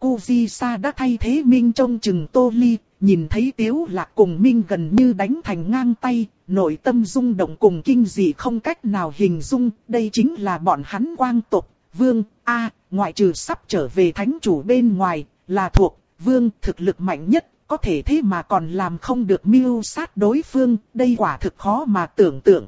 Kuji Sa đã thay thế Minh trông chừng Tô Ly, nhìn thấy Tiếu Lạc cùng Minh gần như đánh thành ngang tay, nội tâm rung động cùng kinh dị không cách nào hình dung, đây chính là bọn hắn quang tộc, vương, a ngoại trừ sắp trở về thánh chủ bên ngoài, là thuộc, vương thực lực mạnh nhất, có thể thế mà còn làm không được mưu sát đối phương, đây quả thực khó mà tưởng tượng.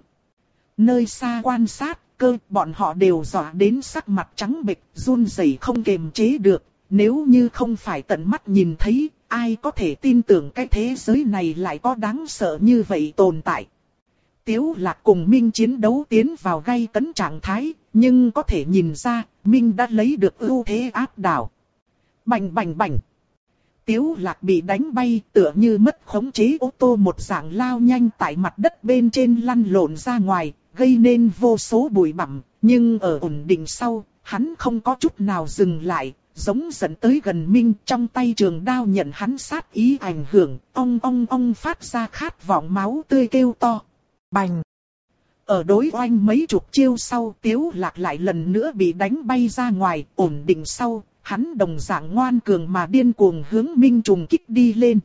Nơi xa quan sát, cơ bọn họ đều dọa đến sắc mặt trắng bệch, run rẩy không kềm chế được, nếu như không phải tận mắt nhìn thấy, ai có thể tin tưởng cái thế giới này lại có đáng sợ như vậy tồn tại. Tiếu lạc cùng Minh chiến đấu tiến vào gây tấn trạng thái, nhưng có thể nhìn ra, Minh đã lấy được ưu thế áp đảo. Bành bành bành. Tiếu lạc bị đánh bay tựa như mất khống chế ô tô một dạng lao nhanh tại mặt đất bên trên lăn lộn ra ngoài, gây nên vô số bụi bặm, nhưng ở ổn định sau, hắn không có chút nào dừng lại, giống dẫn tới gần Minh trong tay trường đao nhận hắn sát ý ảnh hưởng, ong ong ong phát ra khát vọng máu tươi kêu to. Bành! Ở đối oanh mấy chục chiêu sau tiếu lạc lại lần nữa bị đánh bay ra ngoài, ổn định sau, hắn đồng dạng ngoan cường mà điên cuồng hướng Minh trùng kích đi lên.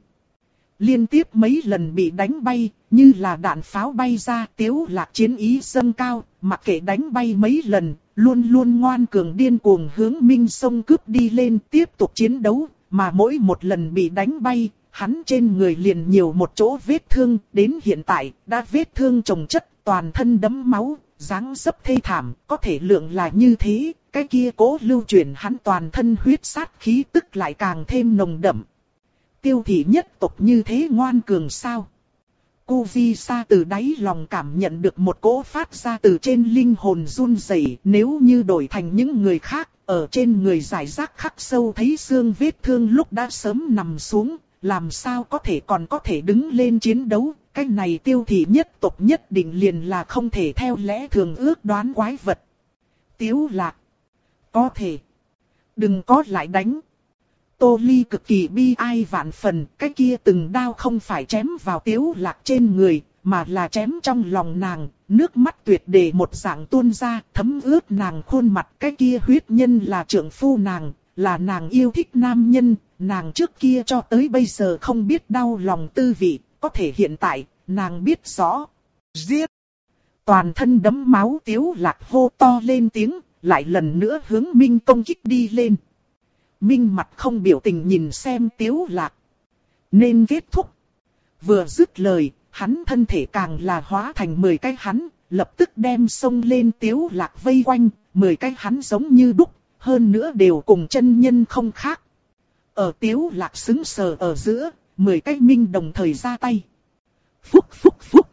Liên tiếp mấy lần bị đánh bay, như là đạn pháo bay ra tiếu lạc chiến ý dâng cao, mặc kệ đánh bay mấy lần, luôn luôn ngoan cường điên cuồng hướng Minh sông cướp đi lên tiếp tục chiến đấu, mà mỗi một lần bị đánh bay, hắn trên người liền nhiều một chỗ vết thương, đến hiện tại đã vết thương trồng chất, toàn thân đấm máu, dáng dấp thê thảm, có thể lượng là như thế, cái kia cố lưu truyền hắn toàn thân huyết sát khí tức lại càng thêm nồng đậm. Tiêu thị nhất tộc như thế ngoan cường sao? Cô Vi Sa từ đáy lòng cảm nhận được một cỗ phát ra từ trên linh hồn run rẩy. nếu như đổi thành những người khác, ở trên người giải rác khắc sâu thấy xương vết thương lúc đã sớm nằm xuống, làm sao có thể còn có thể đứng lên chiến đấu, cái này tiêu thị nhất tộc nhất định liền là không thể theo lẽ thường ước đoán quái vật. Tiếu lạc. Có thể. Đừng có lại đánh. Tô Ly cực kỳ bi ai vạn phần, cái kia từng đao không phải chém vào tiếu lạc trên người, mà là chém trong lòng nàng, nước mắt tuyệt đề một dạng tuôn ra, thấm ướt nàng khuôn mặt, cái kia huyết nhân là trưởng phu nàng, là nàng yêu thích nam nhân, nàng trước kia cho tới bây giờ không biết đau lòng tư vị, có thể hiện tại, nàng biết rõ. Giết! Toàn thân đấm máu tiếu lạc hô to lên tiếng, lại lần nữa hướng Minh công kích đi lên. Minh mặt không biểu tình nhìn xem tiếu lạc. Nên kết thúc. Vừa dứt lời, hắn thân thể càng là hóa thành 10 cái hắn, lập tức đem sông lên tiếu lạc vây quanh, 10 cái hắn giống như đúc, hơn nữa đều cùng chân nhân không khác. Ở tiếu lạc xứng sờ ở giữa, 10 cái minh đồng thời ra tay. Phúc phúc phúc.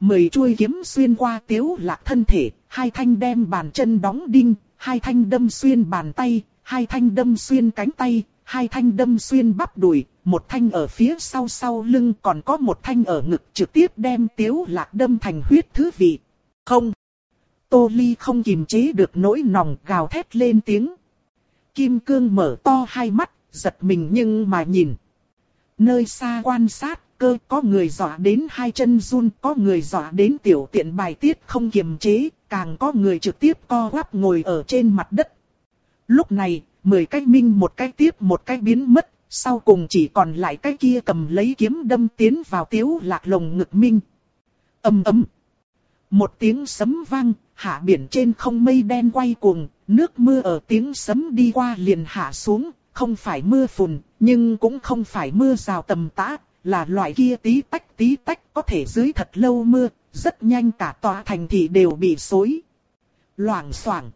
Mười chuôi kiếm xuyên qua tiếu lạc thân thể, hai thanh đem bàn chân đóng đinh, hai thanh đâm xuyên bàn tay, hai thanh đâm xuyên cánh tay, hai thanh đâm xuyên bắp đùi, một thanh ở phía sau sau lưng còn có một thanh ở ngực trực tiếp đem tiếu lạc đâm thành huyết thứ vị. Không. Tô Ly không kìm chế được nỗi nòng gào thét lên tiếng. Kim cương mở to hai mắt, giật mình nhưng mà nhìn. Nơi xa quan sát, cơ có người dọa đến hai chân run, có người dọa đến tiểu tiện bài tiết không kiềm chế, càng có người trực tiếp co quắp ngồi ở trên mặt đất. Lúc này, mười cái minh một cái tiếp một cái biến mất, sau cùng chỉ còn lại cái kia cầm lấy kiếm đâm tiến vào tiếu lạc lồng ngực minh. ầm ầm, Một tiếng sấm vang, hạ biển trên không mây đen quay cuồng, nước mưa ở tiếng sấm đi qua liền hạ xuống, không phải mưa phùn, nhưng cũng không phải mưa rào tầm tã, là loại kia tí tách tí tách có thể dưới thật lâu mưa, rất nhanh cả tòa thành thị đều bị xối. Loảng xoảng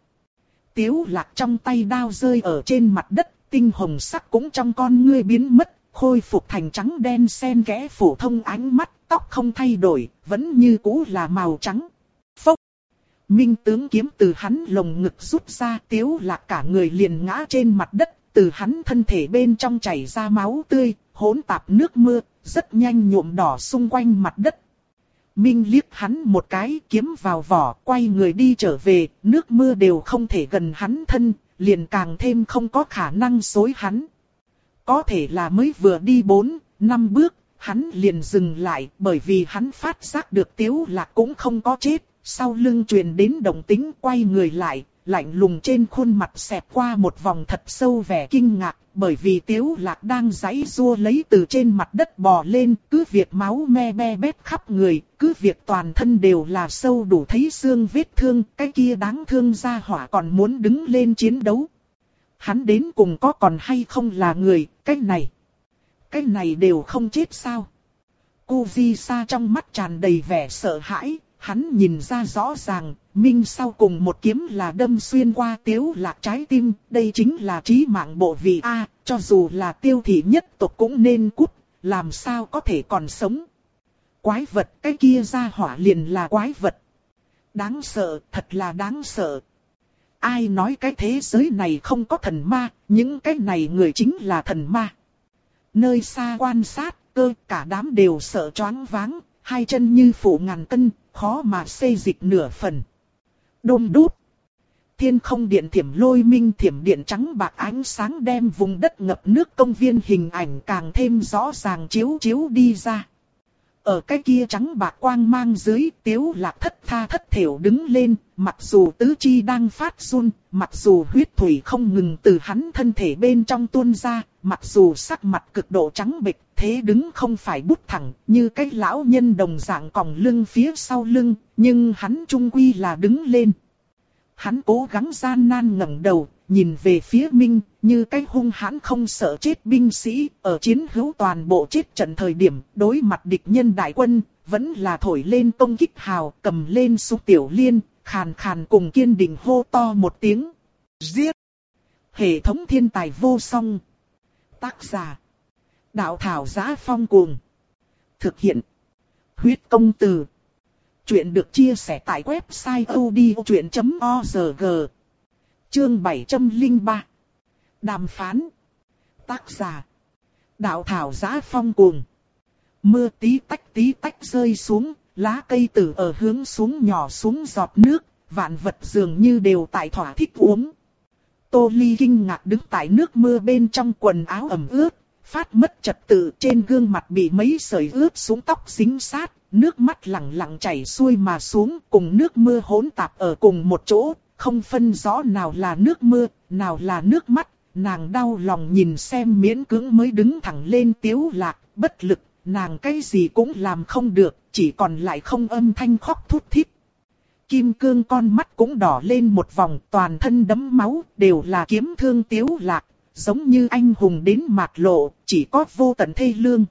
Tiếu lạc trong tay đao rơi ở trên mặt đất, tinh hồng sắc cũng trong con ngươi biến mất, khôi phục thành trắng đen xen kẽ phổ thông ánh mắt, tóc không thay đổi, vẫn như cũ là màu trắng. Phốc! Minh tướng kiếm từ hắn lồng ngực rút ra tiếu lạc cả người liền ngã trên mặt đất, từ hắn thân thể bên trong chảy ra máu tươi, hỗn tạp nước mưa, rất nhanh nhuộm đỏ xung quanh mặt đất. Minh liếc hắn một cái kiếm vào vỏ, quay người đi trở về, nước mưa đều không thể gần hắn thân, liền càng thêm không có khả năng xối hắn. Có thể là mới vừa đi bốn, năm bước, hắn liền dừng lại bởi vì hắn phát giác được tiếu lạc cũng không có chết, sau lưng truyền đến đồng tính quay người lại, lạnh lùng trên khuôn mặt xẹp qua một vòng thật sâu vẻ kinh ngạc, bởi vì tiếu lạc đang giãy rua lấy từ trên mặt đất bò lên, cứ việc máu me me bét khắp người, cứ việc toàn thân đều là sâu đủ thấy xương vết thương, cái kia đáng thương ra hỏa còn muốn đứng lên chiến đấu. Hắn đến cùng có còn hay không là người, cái này, cái này đều không chết sao. Cô Di Sa trong mắt tràn đầy vẻ sợ hãi, hắn nhìn ra rõ ràng, Minh sau cùng một kiếm là đâm xuyên qua tiếu lạc trái tim, đây chính là trí mạng bộ vị A, cho dù là tiêu thị nhất tộc cũng nên cút, làm sao có thể còn sống. Quái vật, cái kia ra hỏa liền là quái vật. Đáng sợ, thật là đáng sợ. Ai nói cái thế giới này không có thần ma, những cái này người chính là thần ma. Nơi xa quan sát, cơ cả đám đều sợ choáng váng, hai chân như phủ ngàn cân, khó mà xây dịch nửa phần. Đôm đút. Thiên không điện thiểm lôi minh thiểm điện trắng bạc ánh sáng đem vùng đất ngập nước công viên hình ảnh càng thêm rõ ràng chiếu chiếu đi ra. Ở cái kia trắng bạc quang mang dưới tiếu lạc thất tha thất thiểu đứng lên, mặc dù tứ chi đang phát run, mặc dù huyết thủy không ngừng từ hắn thân thể bên trong tuôn ra, mặc dù sắc mặt cực độ trắng bệch, thế đứng không phải bút thẳng, như cái lão nhân đồng dạng còng lưng phía sau lưng, nhưng hắn trung quy là đứng lên. Hắn cố gắng gian nan ngẩng đầu, nhìn về phía Minh, như cái hung hãn không sợ chết binh sĩ, ở chiến hữu toàn bộ chết trận thời điểm, đối mặt địch nhân đại quân, vẫn là thổi lên công kích hào, cầm lên súng tiểu liên, khàn khàn cùng kiên định hô to một tiếng. Giết! Hệ thống thiên tài vô song. Tác giả. Đạo thảo giá phong cuồng. Thực hiện. Huyết công từ. Chuyện được chia sẻ tại website odchuyện.org. Chương 703. Đàm phán. Tác giả. Đạo thảo giá phong cuồng. Mưa tí tách tí tách rơi xuống, lá cây tử ở hướng xuống nhỏ xuống giọt nước, vạn vật dường như đều tại thỏa thích uống. Tô Ly kinh ngạc đứng tại nước mưa bên trong quần áo ẩm ướt, phát mất trật tự trên gương mặt bị mấy sợi ướt xuống tóc dính sát, nước mắt lặng lặng chảy xuôi mà xuống cùng nước mưa hỗn tạp ở cùng một chỗ, không phân rõ nào là nước mưa, nào là nước mắt, nàng đau lòng nhìn xem miễn cưỡng mới đứng thẳng lên tiếu lạc, bất lực, nàng cái gì cũng làm không được, chỉ còn lại không âm thanh khóc thút thít. Kim cương con mắt cũng đỏ lên một vòng, toàn thân đấm máu, đều là kiếm thương tiếu lạc, giống như anh hùng đến mạt lộ, chỉ có vô tận thê lương.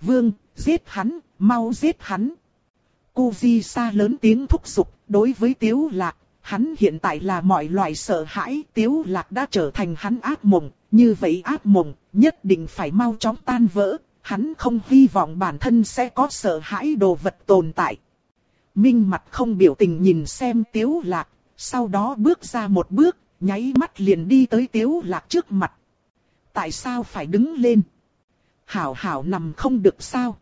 Vương, giết hắn, mau giết hắn. Cô Di Sa lớn tiếng thúc giục, đối với tiếu lạc, hắn hiện tại là mọi loại sợ hãi, tiếu lạc đã trở thành hắn ác mộng, như vậy ác mộng, nhất định phải mau chóng tan vỡ, hắn không hy vọng bản thân sẽ có sợ hãi đồ vật tồn tại. Minh mặt không biểu tình nhìn xem tiếu lạc, sau đó bước ra một bước, nháy mắt liền đi tới tiếu lạc trước mặt. Tại sao phải đứng lên? Hảo hảo nằm không được sao?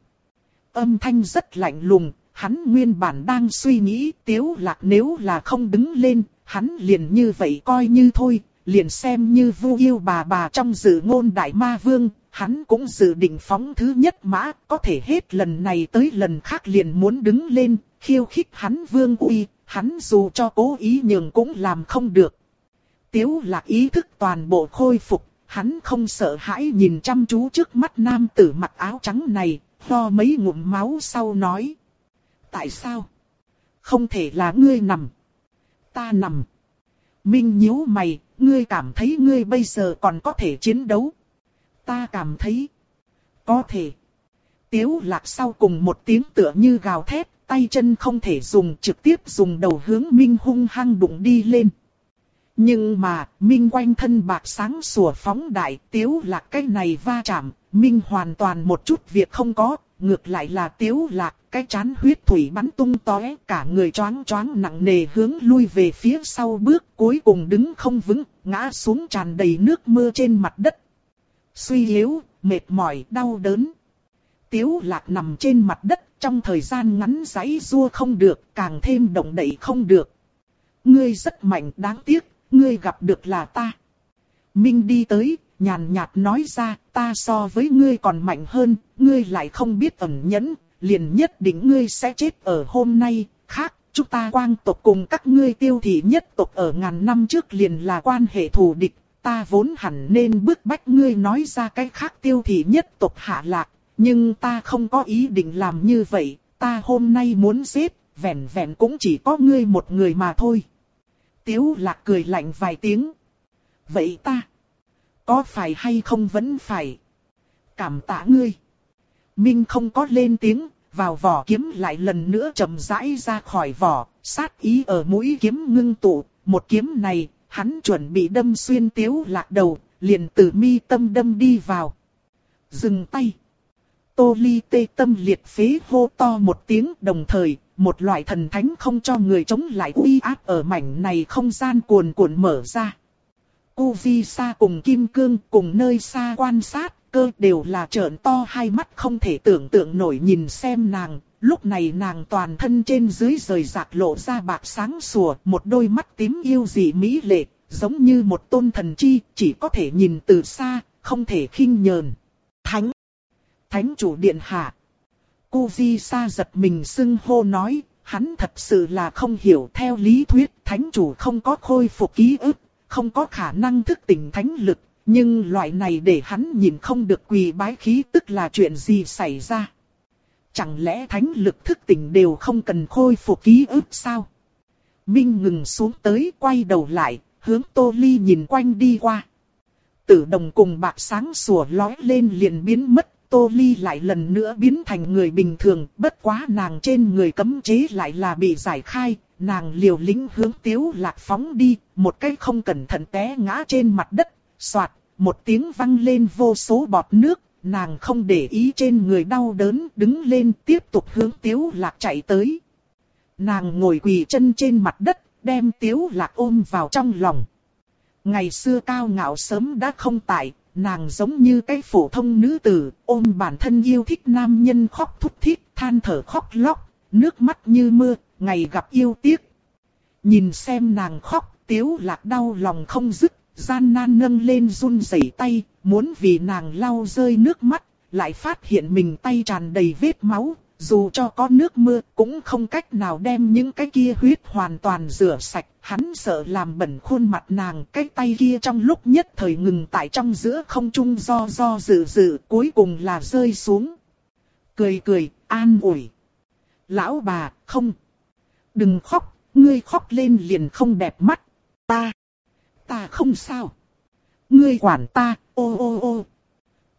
Âm thanh rất lạnh lùng, hắn nguyên bản đang suy nghĩ tiếu lạc nếu là không đứng lên, hắn liền như vậy coi như thôi, liền xem như vu yêu bà bà trong dự ngôn đại ma vương, hắn cũng dự định phóng thứ nhất mã, có thể hết lần này tới lần khác liền muốn đứng lên, khiêu khích hắn vương uy, hắn dù cho cố ý nhường cũng làm không được. Tiếu lạc ý thức toàn bộ khôi phục, hắn không sợ hãi nhìn chăm chú trước mắt nam tử mặc áo trắng này, lo mấy ngụm máu sau nói. Tại sao? Không thể là ngươi nằm. Ta nằm. Minh nhíu mày, ngươi cảm thấy ngươi bây giờ còn có thể chiến đấu. Ta cảm thấy. Có thể. Tiếu lạc sau cùng một tiếng tựa như gào thét, tay chân không thể dùng trực tiếp dùng đầu hướng Minh hung hăng đụng đi lên. Nhưng mà, Minh quanh thân bạc sáng sủa phóng đại, tiếu lạc cái này va chạm, Minh hoàn toàn một chút việc không có, ngược lại là tiếu lạc, cái chán huyết thủy bắn tung tóe, cả người choáng choáng nặng nề hướng lui về phía sau bước, cuối cùng đứng không vững, ngã xuống tràn đầy nước mưa trên mặt đất. Suy yếu, mệt mỏi, đau đớn. Tiếu lạc nằm trên mặt đất, trong thời gian ngắn giấy rua không được, càng thêm động đậy không được. Ngươi rất mạnh đáng tiếc, ngươi gặp được là ta. Minh đi tới, nhàn nhạt nói ra, ta so với ngươi còn mạnh hơn, ngươi lại không biết ẩn nhẫn, liền nhất định ngươi sẽ chết ở hôm nay, khác, chúng ta quang tộc cùng các ngươi tiêu thị nhất tộc ở ngàn năm trước liền là quan hệ thù địch, ta vốn hẳn nên bức bách ngươi nói ra cái khác tiêu thị nhất tộc hạ lạc, nhưng ta không có ý định làm như vậy, ta hôm nay muốn giết, vẹn vẹn cũng chỉ có ngươi một người mà thôi. Tiếu lạc cười lạnh vài tiếng. Vậy ta, có phải hay không vẫn phải? Cảm tạ ngươi. Minh không có lên tiếng, vào vỏ kiếm lại lần nữa chậm rãi ra khỏi vỏ, sát ý ở mũi kiếm ngưng tụ, một kiếm này, hắn chuẩn bị đâm xuyên tiếu lạc đầu, liền từ mi tâm đâm đi vào. Dừng tay. Tô ly tê tâm liệt phế hô to một tiếng đồng thời, một loại thần thánh không cho người chống lại uy áp ở mảnh này không gian cuồn cuộn mở ra. Cô Vi Sa cùng Kim Cương cùng nơi xa quan sát, cơ đều là trợn to hai mắt không thể tưởng tượng nổi nhìn xem nàng. Lúc này nàng toàn thân trên dưới rời rạc lộ ra bạc sáng sủa, một đôi mắt tím yêu dị mỹ lệ, giống như một tôn thần chi, chỉ có thể nhìn từ xa, không thể khinh nhờn. Thánh! Chủ điện hạ! Cô di Sa giật mình xưng hô nói, hắn thật sự là không hiểu theo lý thuyết thánh chủ không có khôi phục ký ức, không có khả năng thức tỉnh thánh lực, nhưng loại này để hắn nhìn không được quỳ bái khí tức là chuyện gì xảy ra. Chẳng lẽ thánh lực thức tỉnh đều không cần khôi phục ký ức sao? Minh ngừng xuống tới quay đầu lại, hướng Tô Ly nhìn quanh đi qua. Tử đồng cùng bạc sáng sủa lói lên liền biến mất, Tô Ly lại lần nữa biến thành người bình thường, bất quá nàng trên người cấm chế lại là bị giải khai, nàng liều lĩnh hướng tiếu lạc phóng đi, một cái không cẩn thận té ngã trên mặt đất, soạt, một tiếng vang lên vô số bọt nước, nàng không để ý trên người đau đớn, đứng lên tiếp tục hướng tiếu lạc chạy tới. Nàng ngồi quỳ chân trên mặt đất, đem tiếu lạc ôm vào trong lòng. Ngày xưa cao ngạo sớm đã không tại, nàng giống như cái phổ thông nữ tử, ôm bản thân yêu thích nam nhân khóc thút thít, than thở khóc lóc, nước mắt như mưa, ngày gặp yêu tiếc. Nhìn xem nàng khóc, tiếu lạc đau lòng không dứt, gian nan nâng lên run rẩy tay, muốn vì nàng lau rơi nước mắt, lại phát hiện mình tay tràn đầy vết máu, dù cho có nước mưa cũng không cách nào đem những cái kia huyết hoàn toàn rửa sạch, hắn sợ làm bẩn khuôn mặt nàng, cái tay kia trong lúc nhất thời ngừng tại trong giữa không trung do do dự dự, cuối cùng là rơi xuống. Cười cười, an ủi. Lão bà, không. Đừng khóc, ngươi khóc lên liền không đẹp mắt. Ta, ta không sao. Ngươi quản ta, ô ô ô.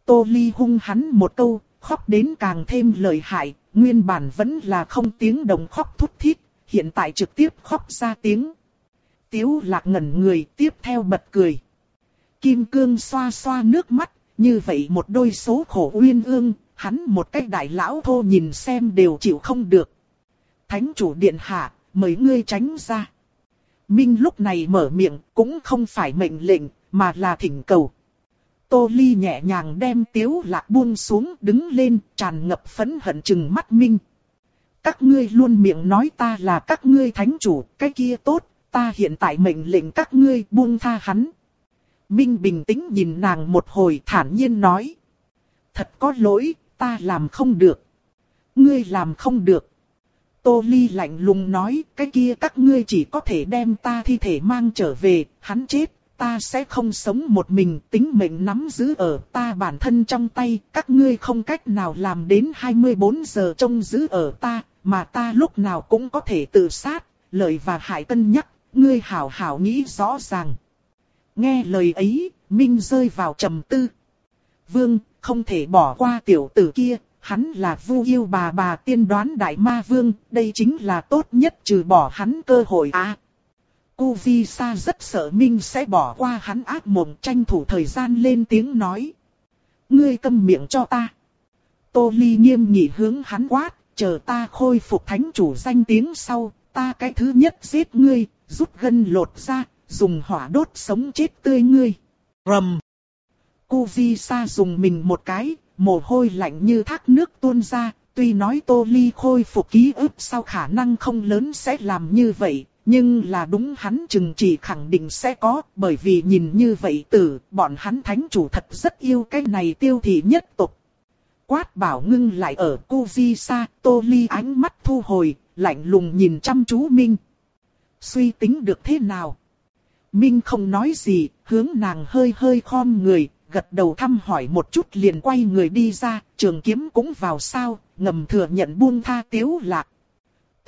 Tô Ly hung hắn một câu, khóc đến càng thêm lợi hại, nguyên bản vẫn là không tiếng đồng khóc thút thít, hiện tại trực tiếp khóc ra tiếng. Tiếu lạc ngẩn người tiếp theo bật cười. Kim cương xoa xoa nước mắt, như vậy một đôi số khổ uyên ương, hắn một cách đại lão thô nhìn xem đều chịu không được. Thánh chủ điện hạ, mời ngươi tránh ra. Minh lúc này mở miệng, cũng không phải mệnh lệnh, mà là thỉnh cầu. Tô Ly nhẹ nhàng đem tiếu lạc buông xuống đứng lên, tràn ngập phấn hận chừng mắt Minh. Các ngươi luôn miệng nói ta là các ngươi thánh chủ, cái kia tốt, ta hiện tại mệnh lệnh các ngươi buông tha hắn. Minh bình tĩnh nhìn nàng một hồi thản nhiên nói. Thật có lỗi, ta làm không được. Ngươi làm không được. Tô Ly lạnh lùng nói, cái kia các ngươi chỉ có thể đem ta thi thể mang trở về, hắn chết, ta sẽ không sống một mình, tính mệnh nắm giữ ở ta bản thân trong tay, các ngươi không cách nào làm đến 24 giờ trông giữ ở ta, mà ta lúc nào cũng có thể tự sát, lợi và hại cân nhắc, ngươi hảo hảo nghĩ rõ ràng. Nghe lời ấy, Minh rơi vào trầm tư. Vương, không thể bỏ qua tiểu tử kia, hắn là vu yêu bà bà tiên đoán đại ma vương, đây chính là tốt nhất trừ bỏ hắn cơ hội à. Cô Vi Sa rất sợ Minh sẽ bỏ qua hắn ác mộng tranh thủ thời gian lên tiếng nói. Ngươi câm miệng cho ta. Tô Ly nghiêm nghị hướng hắn quát, chờ ta khôi phục thánh chủ danh tiếng sau, ta cái thứ nhất giết ngươi, rút gân lột ra, dùng hỏa đốt sống chết tươi ngươi. Rầm. Cô Vi Sa dùng mình một cái, mồ hôi lạnh như thác nước tuôn ra, tuy nói Tô Ly khôi phục ký ức sau khả năng không lớn sẽ làm như vậy, nhưng là đúng hắn chừng chỉ khẳng định sẽ có, bởi vì nhìn như vậy tử, bọn hắn thánh chủ thật rất yêu cái này tiêu thị nhất tục. Quát bảo ngưng lại ở cô di xa Tô Ly ánh mắt thu hồi, lạnh lùng nhìn chăm chú Minh. Suy tính được thế nào? Minh không nói gì, hướng nàng hơi hơi khom người, gật đầu thăm hỏi một chút liền quay người đi ra, trường kiếm cũng vào sao, ngầm thừa nhận buông tha tiếu lạc.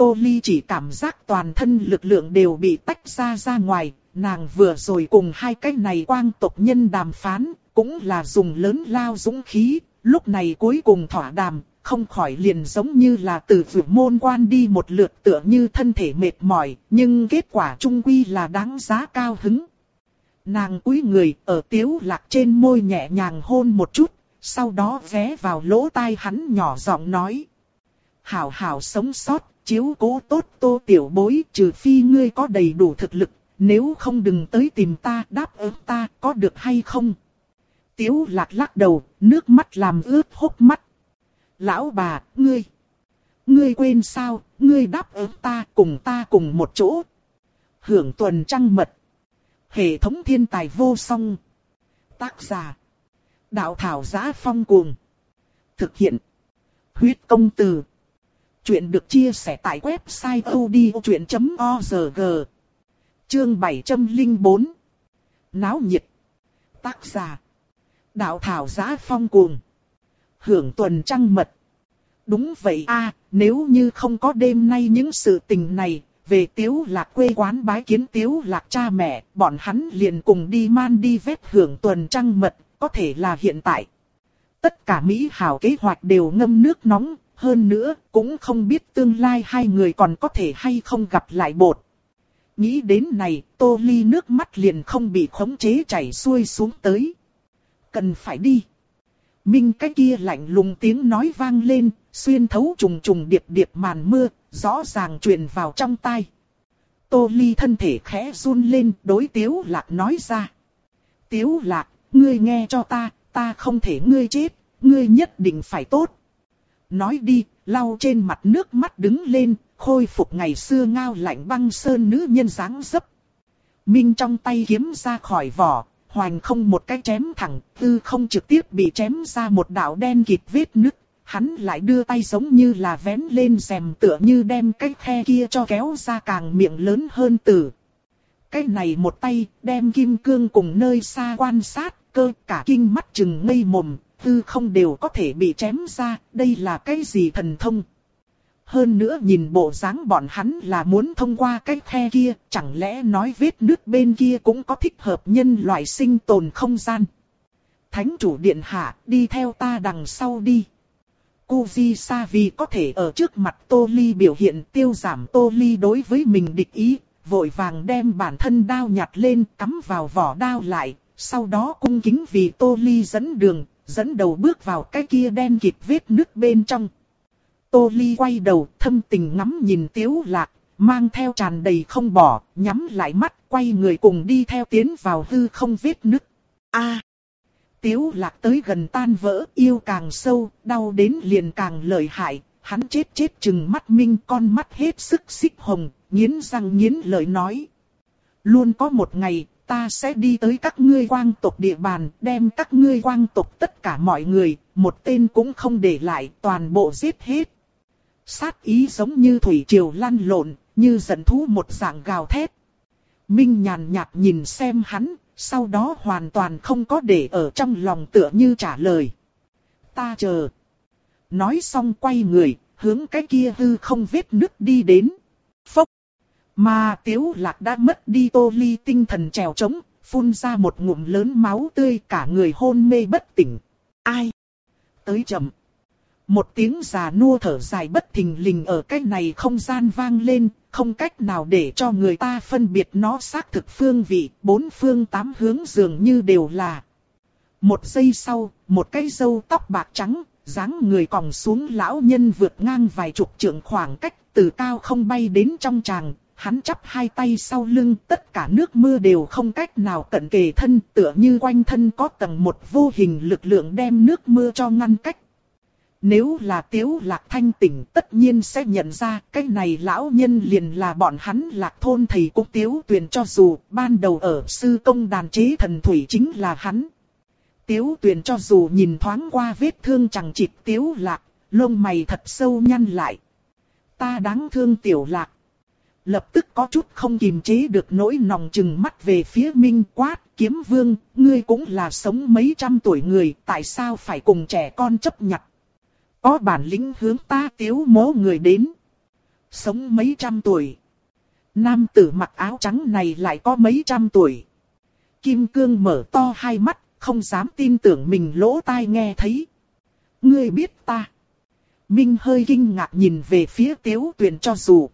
Tô Ly chỉ cảm giác toàn thân lực lượng đều bị tách ra ra ngoài, nàng vừa rồi cùng hai cái này quang tộc nhân đàm phán, cũng là dùng lớn lao dũng khí, lúc này cuối cùng thỏa đàm, không khỏi liền giống như là từ vượt môn quan đi một lượt tựa như thân thể mệt mỏi, nhưng kết quả trung quy là đáng giá cao hứng. Nàng cúi người ở tiếu lạc trên môi nhẹ nhàng hôn một chút, sau đó vé vào lỗ tai hắn nhỏ giọng nói. Hảo hảo sống sót, chiếu cố tốt tô tiểu bối trừ phi ngươi có đầy đủ thực lực, nếu không đừng tới tìm ta đáp ứng ta có được hay không. Tiếu lạc lắc đầu, nước mắt làm ướt hốc mắt. Lão bà, ngươi, ngươi quên sao, ngươi đáp ứng ta cùng ta cùng một chỗ. Hưởng tuần trăng mật. Hệ thống thiên tài vô song. Tác giả. Đạo thảo giá phong cuồng. Thực hiện. Huyết công từ. Chuyện được chia sẻ tại website odchuyện.org. Chương 704. Náo nhiệt. Tác giả. Đạo thảo giá phong cuồng. Hưởng tuần trăng mật. Đúng vậy a nếu như không có đêm nay những sự tình này, về tiếu lạc quê quán bái kiến tiếu lạc cha mẹ, bọn hắn liền cùng đi man đi vết hưởng tuần trăng mật, có thể là hiện tại. Tất cả Mỹ hảo kế hoạch đều ngâm nước nóng, hơn nữa cũng không biết tương lai hai người còn có thể hay không gặp lại bột. Nghĩ đến này, tô ly nước mắt liền không bị khống chế chảy xuôi xuống tới. Cần phải đi. Minh cái kia lạnh lùng tiếng nói vang lên, xuyên thấu trùng trùng điệp điệp màn mưa, rõ ràng truyền vào trong tai. Tô Ly thân thể khẽ run lên, đối Tiếu Lạc nói ra. Tiếu Lạc, ngươi nghe cho ta, ta không thể ngươi chết, ngươi nhất định phải tốt. Nói đi, lau trên mặt nước mắt đứng lên, khôi phục ngày xưa ngao lạnh băng sơn nữ nhân dáng dấp. Minh trong tay kiếm ra khỏi vỏ, hoành không một cái chém thẳng, tư không trực tiếp bị chém ra một đạo đen kịt vết nứt. Hắn lại đưa tay giống như là vén lên rèm tựa như đem cái khe kia cho kéo ra càng miệng lớn hơn tử, Cái này một tay đem kim cương cùng nơi xa quan sát, cơ cả kinh mắt chừng ngây mồm, hư không đều có thể bị chém ra, đây là cái gì thần thông. Hơn nữa nhìn bộ dáng bọn hắn là muốn thông qua cái khe kia, chẳng lẽ nói vết nước bên kia cũng có thích hợp nhân loại sinh tồn không gian. Thánh chủ điện hạ, đi theo ta đằng sau đi. Cô Di Sa vì có thể ở trước mặt Tô Ly biểu hiện tiêu giảm Tô Ly đối với mình địch ý, vội vàng đem bản thân đao nhặt lên cắm vào vỏ đao lại, sau đó cung kính vì Tô Ly dẫn đường, dẫn đầu bước vào cái kia đen kịt vết nước bên trong. Tô Ly quay đầu, thâm tình ngắm nhìn Tiếu Lạc, mang theo tràn đầy không bỏ, nhắm lại mắt, quay người cùng đi theo tiến vào hư không vết nước. A. Tiếu Lạc tới gần tan vỡ, yêu càng sâu, đau đến liền càng lợi hại, hắn chết chết chừng mắt minh con mắt hết sức xích hồng, nghiến răng nghiến lợi nói. Luôn có một ngày, ta sẽ đi tới các ngươi quang tộc địa bàn, đem các ngươi quang tộc tất cả mọi người, một tên cũng không để lại, toàn bộ giết hết. Sát ý giống như thủy triều lăn lộn, như giận thú một dạng gào thét. Minh nhàn nhạt nhìn xem hắn, sau đó hoàn toàn không có để ở trong lòng tựa như trả lời. Ta chờ. Nói xong quay người, hướng cái kia hư không vết nứt đi đến. Phốc. Mà tiếu lạc đã mất đi tô ly tinh thần trèo trống, phun ra một ngụm lớn máu tươi cả người hôn mê bất tỉnh. Ai? Tới chậm. Một tiếng già nua thở dài bất thình lình ở cái này không gian vang lên, không cách nào để cho người ta phân biệt nó xác thực phương vị, bốn phương tám hướng dường như đều là. Một giây sau, một cái râu tóc bạc trắng, dáng người còng xuống lão nhân vượt ngang vài chục trượng khoảng cách, từ cao không bay đến trong tràng, hắn chắp hai tay sau lưng, tất cả nước mưa đều không cách nào cận kề thân, tựa như quanh thân có tầng một vô hình lực lượng đem nước mưa cho ngăn cách. Nếu là tiếu lạc thanh tỉnh tất nhiên sẽ nhận ra cái này lão nhân liền là bọn hắn lạc thôn thầy cũng tiếu tuyền cho dù ban đầu ở sư công đàn chế thần thủy chính là hắn. Tiếu tuyền cho dù nhìn thoáng qua vết thương chẳng chịt tiếu lạc, lông mày thật sâu nhăn lại. Ta đáng thương tiểu lạc. Lập tức có chút không kiềm chế được nỗi nòng chừng mắt về phía Minh quát, kiếm vương, ngươi cũng là sống mấy trăm tuổi người, tại sao phải cùng trẻ con chấp nhặt. Có bản lĩnh hướng ta tiếu mố người đến. Sống mấy trăm tuổi. Nam tử mặc áo trắng này lại có mấy trăm tuổi. Kim cương mở to hai mắt, không dám tin tưởng mình lỗ tai nghe thấy. Ngươi biết ta. Minh hơi kinh ngạc nhìn về phía tiếu tuyền cho dù.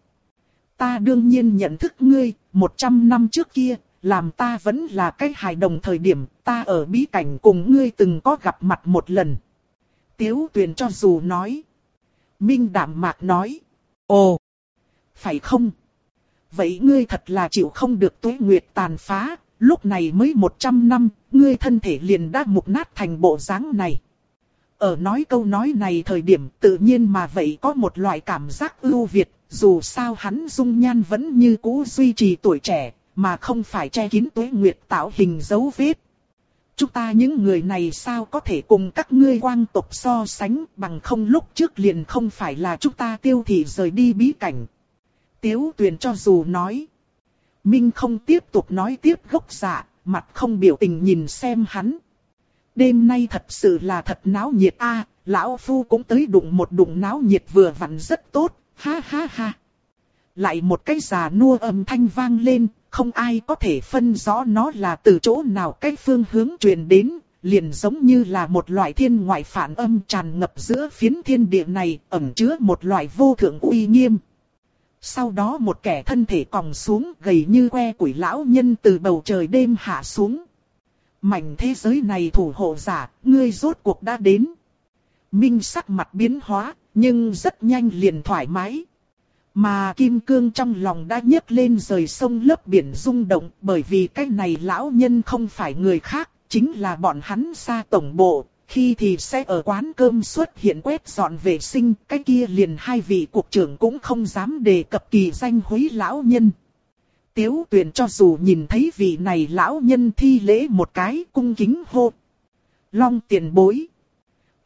Ta đương nhiên nhận thức ngươi, một trăm năm trước kia, làm ta vẫn là cái hài đồng thời điểm ta ở bí cảnh cùng ngươi từng có gặp mặt một lần. Tiếu tuyền cho dù nói. Minh đạm mạc nói. Ồ! Phải không? Vậy ngươi thật là chịu không được tuế nguyệt tàn phá, lúc này mới 100 năm, ngươi thân thể liền đã mục nát thành bộ dáng này. Ở nói câu nói này thời điểm tự nhiên mà vậy có một loại cảm giác ưu việt, dù sao hắn dung nhan vẫn như cũ duy trì tuổi trẻ, mà không phải che kín tuế nguyệt tạo hình dấu vết. Chúng ta những người này sao có thể cùng các ngươi quang tộc so sánh bằng không lúc trước liền không phải là chúng ta tiêu thị rời đi bí cảnh. Tiếu tuyền cho dù nói. Minh không tiếp tục nói tiếp gốc dạ, mặt không biểu tình nhìn xem hắn. Đêm nay thật sự là thật náo nhiệt a lão phu cũng tới đụng một đụng náo nhiệt vừa vặn rất tốt, ha ha ha. Lại một cái già nua âm thanh vang lên, không ai có thể phân rõ nó là từ chỗ nào cái phương hướng truyền đến, liền giống như là một loại thiên ngoại phản âm tràn ngập giữa phiến thiên địa này, ẩn chứa một loại vô thượng uy nghiêm. Sau đó một kẻ thân thể còng xuống gầy như que quỷ lão nhân từ bầu trời đêm hạ xuống. Mảnh thế giới này thủ hộ giả, ngươi rốt cuộc đã đến. Minh sắc mặt biến hóa, nhưng rất nhanh liền thoải mái. Mà Kim Cương trong lòng đã nhấc lên rời sông lớp biển rung động bởi vì cái này lão nhân không phải người khác, chính là bọn hắn xa tổng bộ, khi thì sẽ ở quán cơm xuất hiện quét dọn vệ sinh, cái kia liền hai vị cục trưởng cũng không dám đề cập kỳ danh húy lão nhân. Tiếu tuyển cho dù nhìn thấy vị này lão nhân thi lễ một cái cung kính hô. Long tiền bối.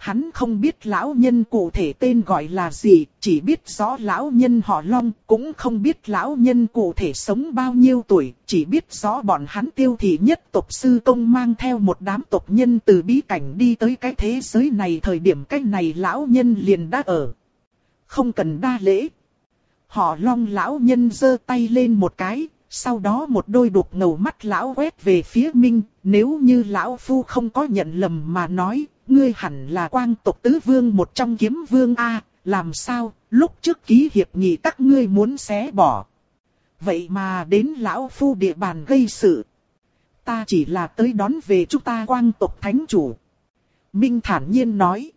Hắn không biết lão nhân cụ thể tên gọi là gì, chỉ biết rõ lão nhân họ Long, cũng không biết lão nhân cụ thể sống bao nhiêu tuổi, chỉ biết rõ bọn hắn tiêu thị nhất tộc sư công mang theo một đám tộc nhân từ bí cảnh đi tới cái thế giới này thời điểm cái này lão nhân liền đã ở. Không cần đa lễ. Họ Long lão nhân giơ tay lên một cái, sau đó một đôi đục ngầu mắt lão quét về phía Minh, nếu như lão phu không có nhận lầm mà nói, ngươi hẳn là quang tộc tứ vương một trong kiếm vương A, làm sao, lúc trước ký hiệp nghị các ngươi muốn xé bỏ. Vậy mà đến lão phu địa bàn gây sự. Ta chỉ là tới đón về chúng ta quang tộc thánh chủ. Minh thản nhiên nói.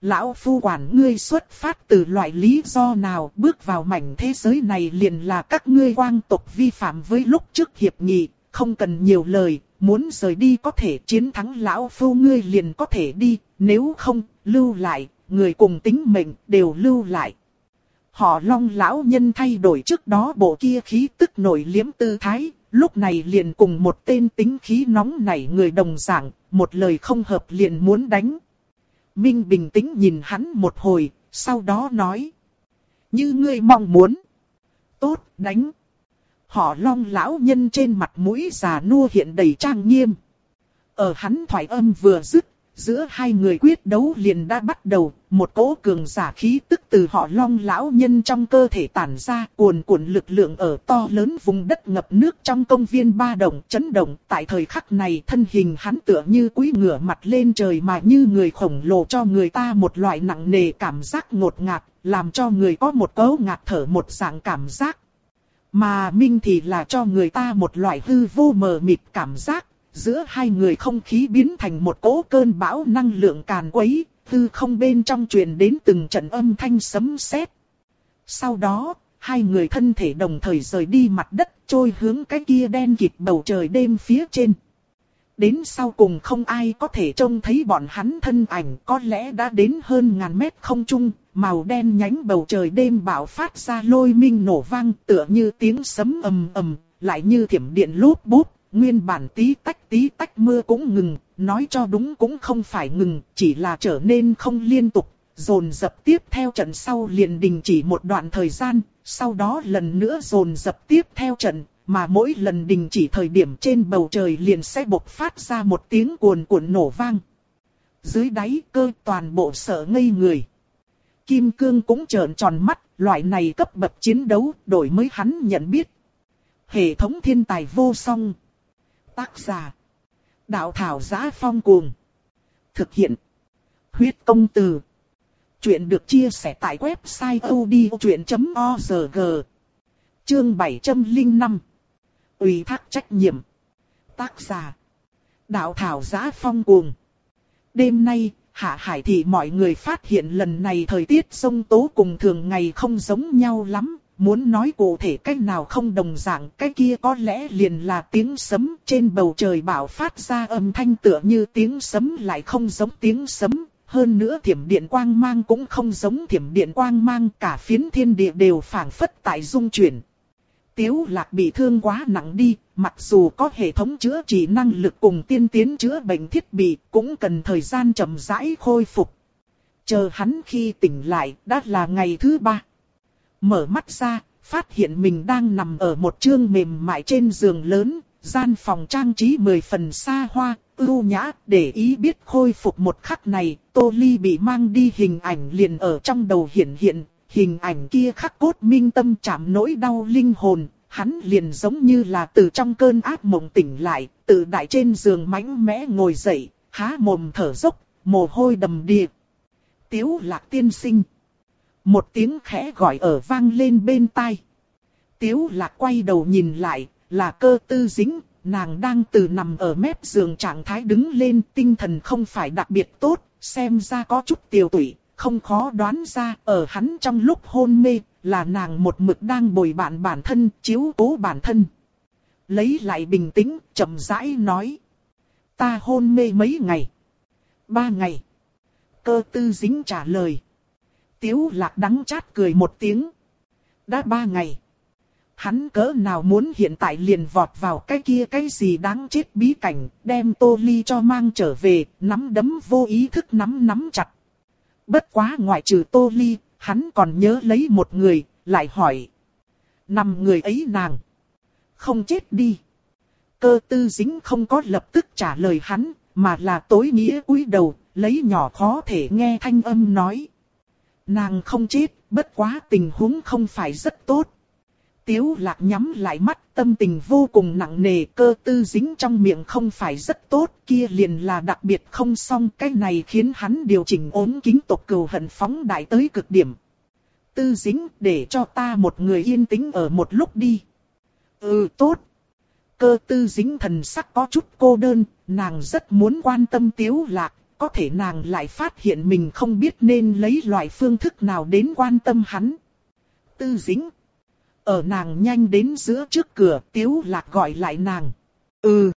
Lão phu quản ngươi xuất phát từ loại lý do nào bước vào mảnh thế giới này liền là các ngươi quang tộc vi phạm với lúc trước hiệp nghị, không cần nhiều lời, muốn rời đi có thể chiến thắng lão phu ngươi liền có thể đi, nếu không, lưu lại, người cùng tính mệnh đều lưu lại. Họ long lão nhân thay đổi trước đó bộ kia khí tức nổi liếm tư thái, lúc này liền cùng một tên tính khí nóng nảy người đồng dạng, một lời không hợp liền muốn đánh. Minh bình tĩnh nhìn hắn một hồi, sau đó nói. Như ngươi mong muốn. Tốt, đánh. Họ long lão nhân trên mặt mũi già nua hiện đầy trang nghiêm. Ở hắn thoại âm vừa dứt, giữa hai người quyết đấu liền đã bắt đầu, một cỗ cường giả khí tức từ họ long lão nhân trong cơ thể tản ra, cuồn cuộn lực lượng ở to lớn vùng đất ngập nước trong công viên ba đồng chấn động. Tại thời khắc này thân hình hắn tựa như quý ngửa mặt lên trời mà như người khổng lồ cho người ta một loại nặng nề cảm giác ngột ngạt, làm cho người có một cấu ngạt thở một dạng cảm giác. Mà Minh thì là cho người ta một loại hư vô mờ mịt cảm giác, giữa hai người không khí biến thành một cỗ cơn bão năng lượng càn quấy, hư không bên trong truyền đến từng trận âm thanh sấm sét. Sau đó, hai người thân thể đồng thời rời đi mặt đất, trôi hướng cái kia đen kịt bầu trời đêm phía trên. Đến sau cùng không ai có thể trông thấy bọn hắn thân ảnh có lẽ đã đến hơn ngàn mét không trung, màu đen nhánh bầu trời đêm bạo phát ra lôi minh nổ vang tựa như tiếng sấm ầm ầm, lại như thiểm điện lút bút, nguyên bản tí tách tí tách mưa cũng ngừng, nói cho đúng cũng không phải ngừng, chỉ là trở nên không liên tục, dồn dập tiếp theo trận sau liền đình chỉ một đoạn thời gian, sau đó lần nữa dồn dập tiếp theo trận, mà mỗi lần đình chỉ thời điểm trên bầu trời liền sẽ bộc phát ra một tiếng cuồn cuộn nổ vang. Dưới đáy cơ toàn bộ sợ ngây người. Kim Cương cũng trợn tròn mắt, loại này cấp bậc chiến đấu đổi mới hắn nhận biết. Hệ thống thiên tài vô song. Tác giả. Đạo thảo giá phong cuồng. Thực hiện. Huyết công từ. Chuyện được chia sẻ tại website odchuyện.org. Chương 705. Ủy thác trách nhiệm. Tác giả. Đạo thảo giá phong cuồng. Đêm nay, Hạ Hải thì mọi người phát hiện lần này thời tiết sông tố cùng thường ngày không giống nhau lắm. Muốn nói cụ thể cách nào không đồng dạng, cái kia có lẽ liền là tiếng sấm trên bầu trời bảo phát ra âm thanh tựa như tiếng sấm lại không giống tiếng sấm, hơn nữa thiểm điện quang mang cũng không giống thiểm điện quang mang, cả phiến thiên địa đều phảng phất tại dung chuyển. Tiếu lạc bị thương quá nặng đi, mặc dù có hệ thống chữa trị năng lực cùng tiên tiến chữa bệnh thiết bị, cũng cần thời gian chậm rãi khôi phục. Chờ hắn khi tỉnh lại, đã là ngày thứ ba. Mở mắt ra, phát hiện mình đang nằm ở một trương mềm mại trên giường lớn, gian phòng trang trí mười phần xa hoa, ưu nhã, để ý biết khôi phục một khắc này, Tô Ly bị mang đi hình ảnh liền ở trong đầu hiện hiện, hình ảnh kia khắc cốt minh tâm chạm nỗi đau linh hồn, hắn liền giống như là từ trong cơn ác mộng tỉnh lại, tự đại trên giường mãnh mẽ ngồi dậy, há mồm thở dốc, mồ hôi đầm đìa. Tiếu lạc tiên sinh. Một tiếng khẽ gọi ở vang lên bên tai. Tiếu lạc quay đầu nhìn lại, là cơ tư dính, nàng đang từ nằm ở mép giường trạng thái đứng lên tinh thần không phải đặc biệt tốt, xem ra có chút tiêu tụy, không khó đoán ra ở hắn trong lúc hôn mê là nàng một mực đang bồi bạn bản thân, chiếu cố bản thân. Lấy lại bình tĩnh, chậm rãi nói. Ta hôn mê mấy ngày? Ba ngày. Cơ tư dính trả lời. Tiếu lạc đắng chát cười một tiếng. Đã ba ngày. Hắn cỡ nào muốn hiện tại liền vọt vào cái kia cái gì đáng chết bí cảnh, đem tô ly cho mang trở về, nắm đấm vô ý thức nắm nắm chặt. Bất quá ngoại trừ tô ly, hắn còn nhớ lấy một người, lại hỏi. Năm người ấy nàng. Không chết đi. Cơ tư dính không có lập tức trả lời hắn, mà là tối nghĩa cúi đầu, lấy nhỏ khó thể nghe thanh âm nói. Nàng không chết, bất quá tình huống không phải rất tốt. Tiếu lạc nhắm lại mắt tâm tình vô cùng nặng nề cơ tư dính trong miệng không phải rất tốt kia liền là đặc biệt không xong cái này khiến hắn điều chỉnh ốm kính tộc cừu hận phóng đại tới cực điểm. Tư dính để cho ta một người yên tĩnh ở một lúc đi. Ừ tốt. Cơ tư dính thần sắc có chút cô đơn, nàng rất muốn quan tâm tiếu lạc, có thể nàng lại phát hiện mình không biết nên lấy loại phương thức nào đến quan tâm hắn. Tư dính. Ở nàng nhanh đến giữa trước cửa, tiếu lạc gọi lại nàng. Ừ.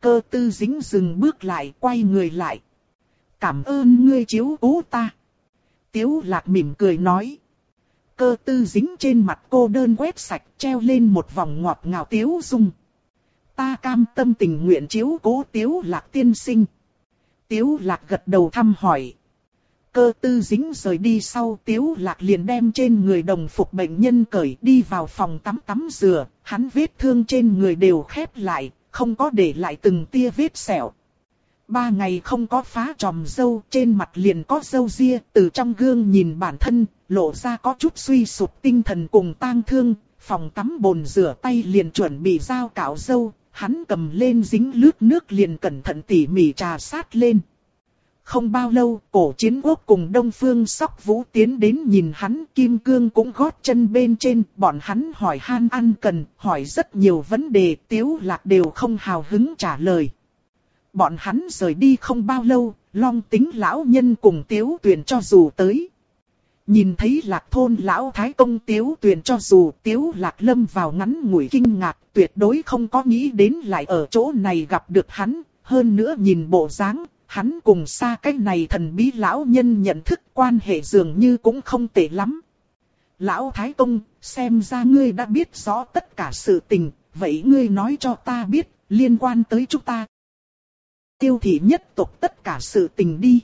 Cơ tư dính dừng bước lại, quay người lại. Cảm ơn ngươi chiếu cố ta. Tiếu lạc mỉm cười nói. Cơ tư dính trên mặt cô đơn quét sạch treo lên một vòng ngọt ngào tiếu dung. Ta cam tâm tình nguyện chiếu cố tiếu lạc tiên sinh. Tiếu lạc gật đầu thăm hỏi cơ tư dính rời đi sau tiếu lạc liền đem trên người đồng phục bệnh nhân cởi đi vào phòng tắm tắm rửa, hắn vết thương trên người đều khép lại, không có để lại từng tia vết sẹo. Ba ngày không có phá tròm dâu, trên mặt liền có dâu ria, từ trong gương nhìn bản thân, lộ ra có chút suy sụp tinh thần cùng tang thương, phòng tắm bồn rửa tay liền chuẩn bị dao cạo dâu, hắn cầm lên dính lướt nước liền cẩn thận tỉ mỉ trà sát lên. Không bao lâu, cổ chiến quốc cùng Đông Phương Sóc Vũ tiến đến nhìn hắn, Kim Cương cũng gót chân bên trên, bọn hắn hỏi han ăn cần, hỏi rất nhiều vấn đề, Tiếu Lạc đều không hào hứng trả lời. Bọn hắn rời đi không bao lâu, Long tính lão nhân cùng tiếu tuyền cho dù tới. Nhìn thấy lạc thôn lão thái công tiếu tuyền cho dù tiếu lạc lâm vào ngắn ngủi kinh ngạc tuyệt đối không có nghĩ đến lại ở chỗ này gặp được hắn. Hơn nữa nhìn bộ dáng, hắn cùng xa cách này thần bí lão nhân nhận thức quan hệ dường như cũng không tệ lắm. Lão Thái Công, xem ra ngươi đã biết rõ tất cả sự tình, vậy ngươi nói cho ta biết, liên quan tới chúng ta. Tiêu thị nhất tộc tất cả sự tình đi.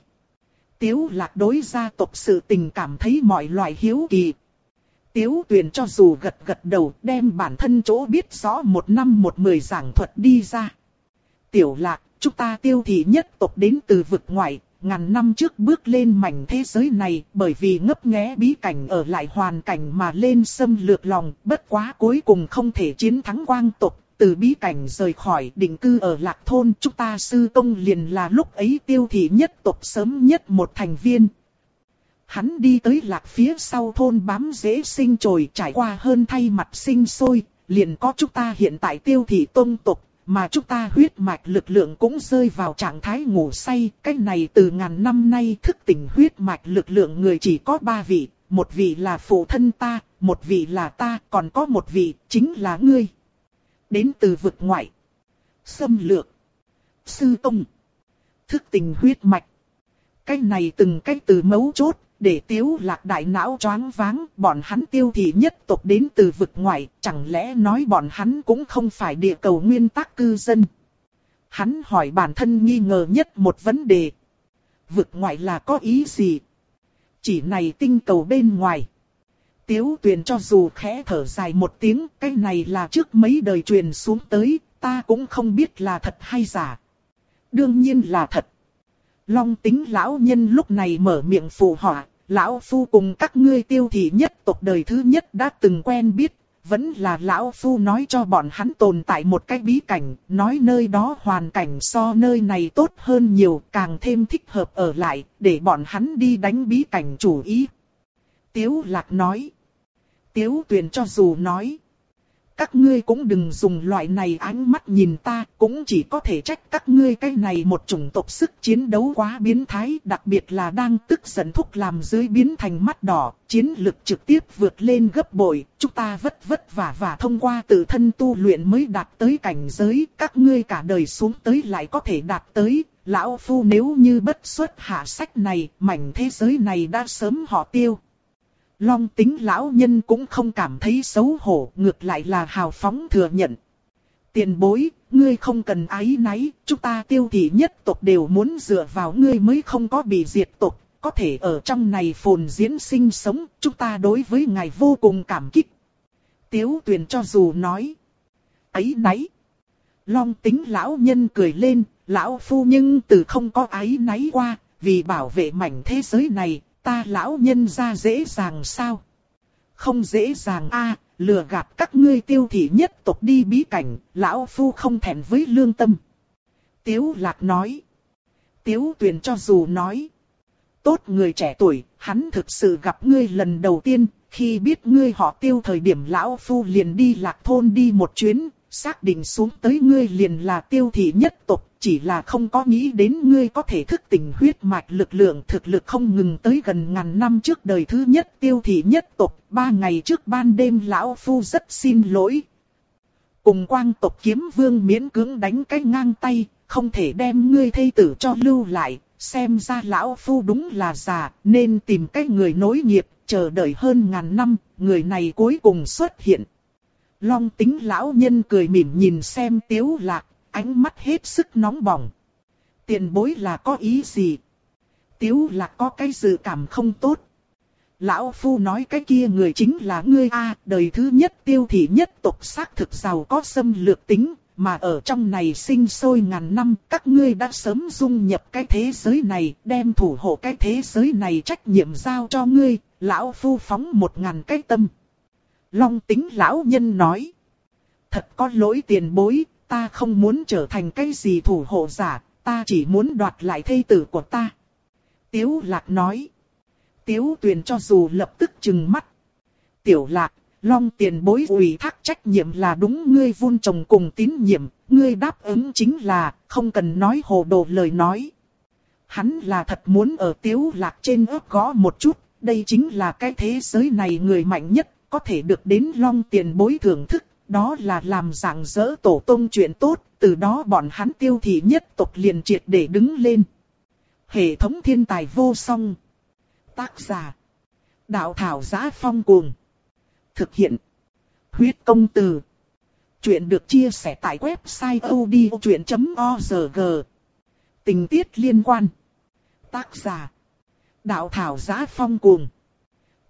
Tiếu lạc đối gia tộc sự tình cảm thấy mọi loại hiếu kỳ. Tiếu tuyền cho dù gật gật đầu đem bản thân chỗ biết rõ một năm một mười giảng thuật đi ra. Tiểu lạc, chúng ta tiêu thị nhất tộc đến từ vực ngoại, ngàn năm trước bước lên mảnh thế giới này bởi vì ngấp nghé bí cảnh ở lại hoàn cảnh mà lên xâm lược lòng, bất quá cuối cùng không thể chiến thắng quang tộc. Từ bí cảnh rời khỏi định cư ở lạc thôn chúng ta sư công liền là lúc ấy tiêu thị nhất tộc sớm nhất một thành viên. Hắn đi tới lạc phía sau thôn bám dễ sinh trồi trải qua hơn thay mặt sinh sôi, liền có chúng ta hiện tại tiêu thị tôn tộc mà chúng ta huyết mạch lực lượng cũng rơi vào trạng thái ngủ say. Cái này từ ngàn năm nay thức tỉnh huyết mạch lực lượng người chỉ có ba vị. Một vị là phụ thân ta, một vị là ta, còn có một vị chính là ngươi. Đến từ vực ngoại. Xâm lược. Sư công. Thức tỉnh huyết mạch. Cái này từng cái từ mấu chốt, để tiếu lạc đại não choáng váng, bọn hắn tiêu thị nhất tộc đến từ vực ngoại, chẳng lẽ nói bọn hắn cũng không phải địa cầu nguyên tắc cư dân. Hắn hỏi bản thân nghi ngờ nhất một vấn đề. Vực ngoại là có ý gì? Chỉ này tinh cầu bên ngoài. Tiếu tuyền cho dù khẽ thở dài một tiếng, cái này là trước mấy đời truyền xuống tới, ta cũng không biết là thật hay giả. Đương nhiên là thật. Long tính lão nhân lúc này mở miệng phù họa, lão phu cùng các ngươi tiêu thị nhất tộc đời thứ nhất đã từng quen biết, vẫn là lão phu nói cho bọn hắn tồn tại một cái bí cảnh, nói nơi đó hoàn cảnh so nơi này tốt hơn nhiều, càng thêm thích hợp ở lại, để bọn hắn đi đánh bí cảnh chủ ý. Tiếu lạc nói. Tiếu tuyền cho dù nói các ngươi cũng đừng dùng loại này ánh mắt nhìn ta, cũng chỉ có thể trách các ngươi cái này một chủng tộc sức chiến đấu quá biến thái, đặc biệt là đang tức giận thúc làm dưới biến thành mắt đỏ, chiến lực trực tiếp vượt lên gấp bội, chúng ta vất vất vả và thông qua tự thân tu luyện mới đạt tới cảnh giới, các ngươi cả đời xuống tới lại có thể đạt tới, lão phu nếu như bất xuất hạ sách này, mảnh thế giới này đã sớm họ tiêu. Long tính lão nhân cũng không cảm thấy xấu hổ, ngược lại là hào phóng thừa nhận. Tiền bối, ngươi không cần ái náy, chúng ta tiêu thị nhất tộc đều muốn dựa vào ngươi mới không có bị diệt tộc, có thể ở trong này phồn diễn sinh sống, chúng ta đối với ngài vô cùng cảm kích. Tiếu tuyền cho dù nói, ấy náy. Long tính lão nhân cười lên, lão phu nhưng từ không có ái náy qua, vì bảo vệ mảnh thế giới này, ta lão nhân ra dễ dàng sao? Không dễ dàng a lừa gạt các ngươi tiêu thị nhất tộc đi bí cảnh, lão phu không thèm với lương tâm. Tiếu lạc nói. Tiếu tuyền cho dù nói. Tốt người trẻ tuổi, hắn thực sự gặp ngươi lần đầu tiên, khi biết ngươi họ tiêu thời điểm lão phu liền đi lạc thôn đi một chuyến, xác định xuống tới ngươi liền là tiêu thị nhất tộc, chỉ là không có nghĩ đến ngươi có thể thức tỉnh huyết mạch lực lượng thực lực không ngừng tới gần ngàn năm trước đời thứ nhất tiêu thị nhất tộc, ba ngày trước ban đêm lão phu rất xin lỗi. Cùng quang tộc kiếm vương miễn cưỡng đánh cái ngang tay, không thể đem ngươi thây tử cho lưu lại, xem ra lão phu đúng là già, nên tìm cái người nối nghiệp, chờ đợi hơn ngàn năm, người này cuối cùng xuất hiện. Long tính lão nhân cười mỉm nhìn xem tiếu lạc, ánh mắt hết sức nóng bỏng. Tiền bối là có ý gì? Tiếu là có cái dự cảm không tốt. Lão Phu nói cái kia người chính là ngươi a đời thứ nhất tiêu thị nhất tộc xác thực giàu có xâm lược tính, mà ở trong này sinh sôi ngàn năm, các ngươi đã sớm dung nhập cái thế giới này, đem thủ hộ cái thế giới này trách nhiệm giao cho ngươi, lão Phu phóng một ngàn cái tâm. Long tính lão nhân nói. Thật có lỗi tiền bối, ta không muốn trở thành cái gì thủ hộ giả, ta chỉ muốn đoạt lại thây tử của ta. Tiếu lạc nói. Tiếu tuyền cho dù lập tức chừng mắt. Tiểu lạc, long tiền bối ủy thác trách nhiệm là đúng ngươi vun trồng cùng tín nhiệm, ngươi đáp ứng chính là, không cần nói hồ đồ lời nói. hắn là thật muốn ở tiếu lạc trên ớt gõ một chút, đây chính là cái thế giới này người mạnh nhất, có thể được đến long tiền bối thưởng thức, đó là làm dạng dỡ tổ tông chuyện tốt, từ đó bọn hắn tiêu thị nhất tộc liền triệt để đứng lên. Hệ thống thiên tài vô song. Tác giả. Đạo thảo giá phong cuồng. Thực hiện. Huyết công từ. Chuyện được chia sẻ tại website odchuyện.org. Tình tiết liên quan. Tác giả. Đạo thảo giá phong cuồng.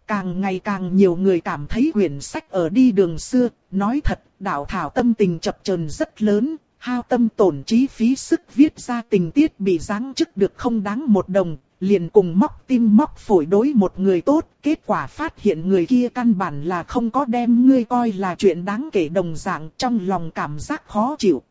Càng ngày càng nhiều người cảm thấy quyển sách ở đi đường xưa, nói thật, đạo thảo tâm tình chập chờn rất lớn, hao tâm tổn trí phí sức viết ra tình tiết bị giáng chức được không đáng một đồng, liền cùng móc tim móc phổi đối một người tốt, kết quả phát hiện người kia căn bản là không có đem ngươi coi là chuyện đáng kể đồng dạng trong lòng cảm giác khó chịu.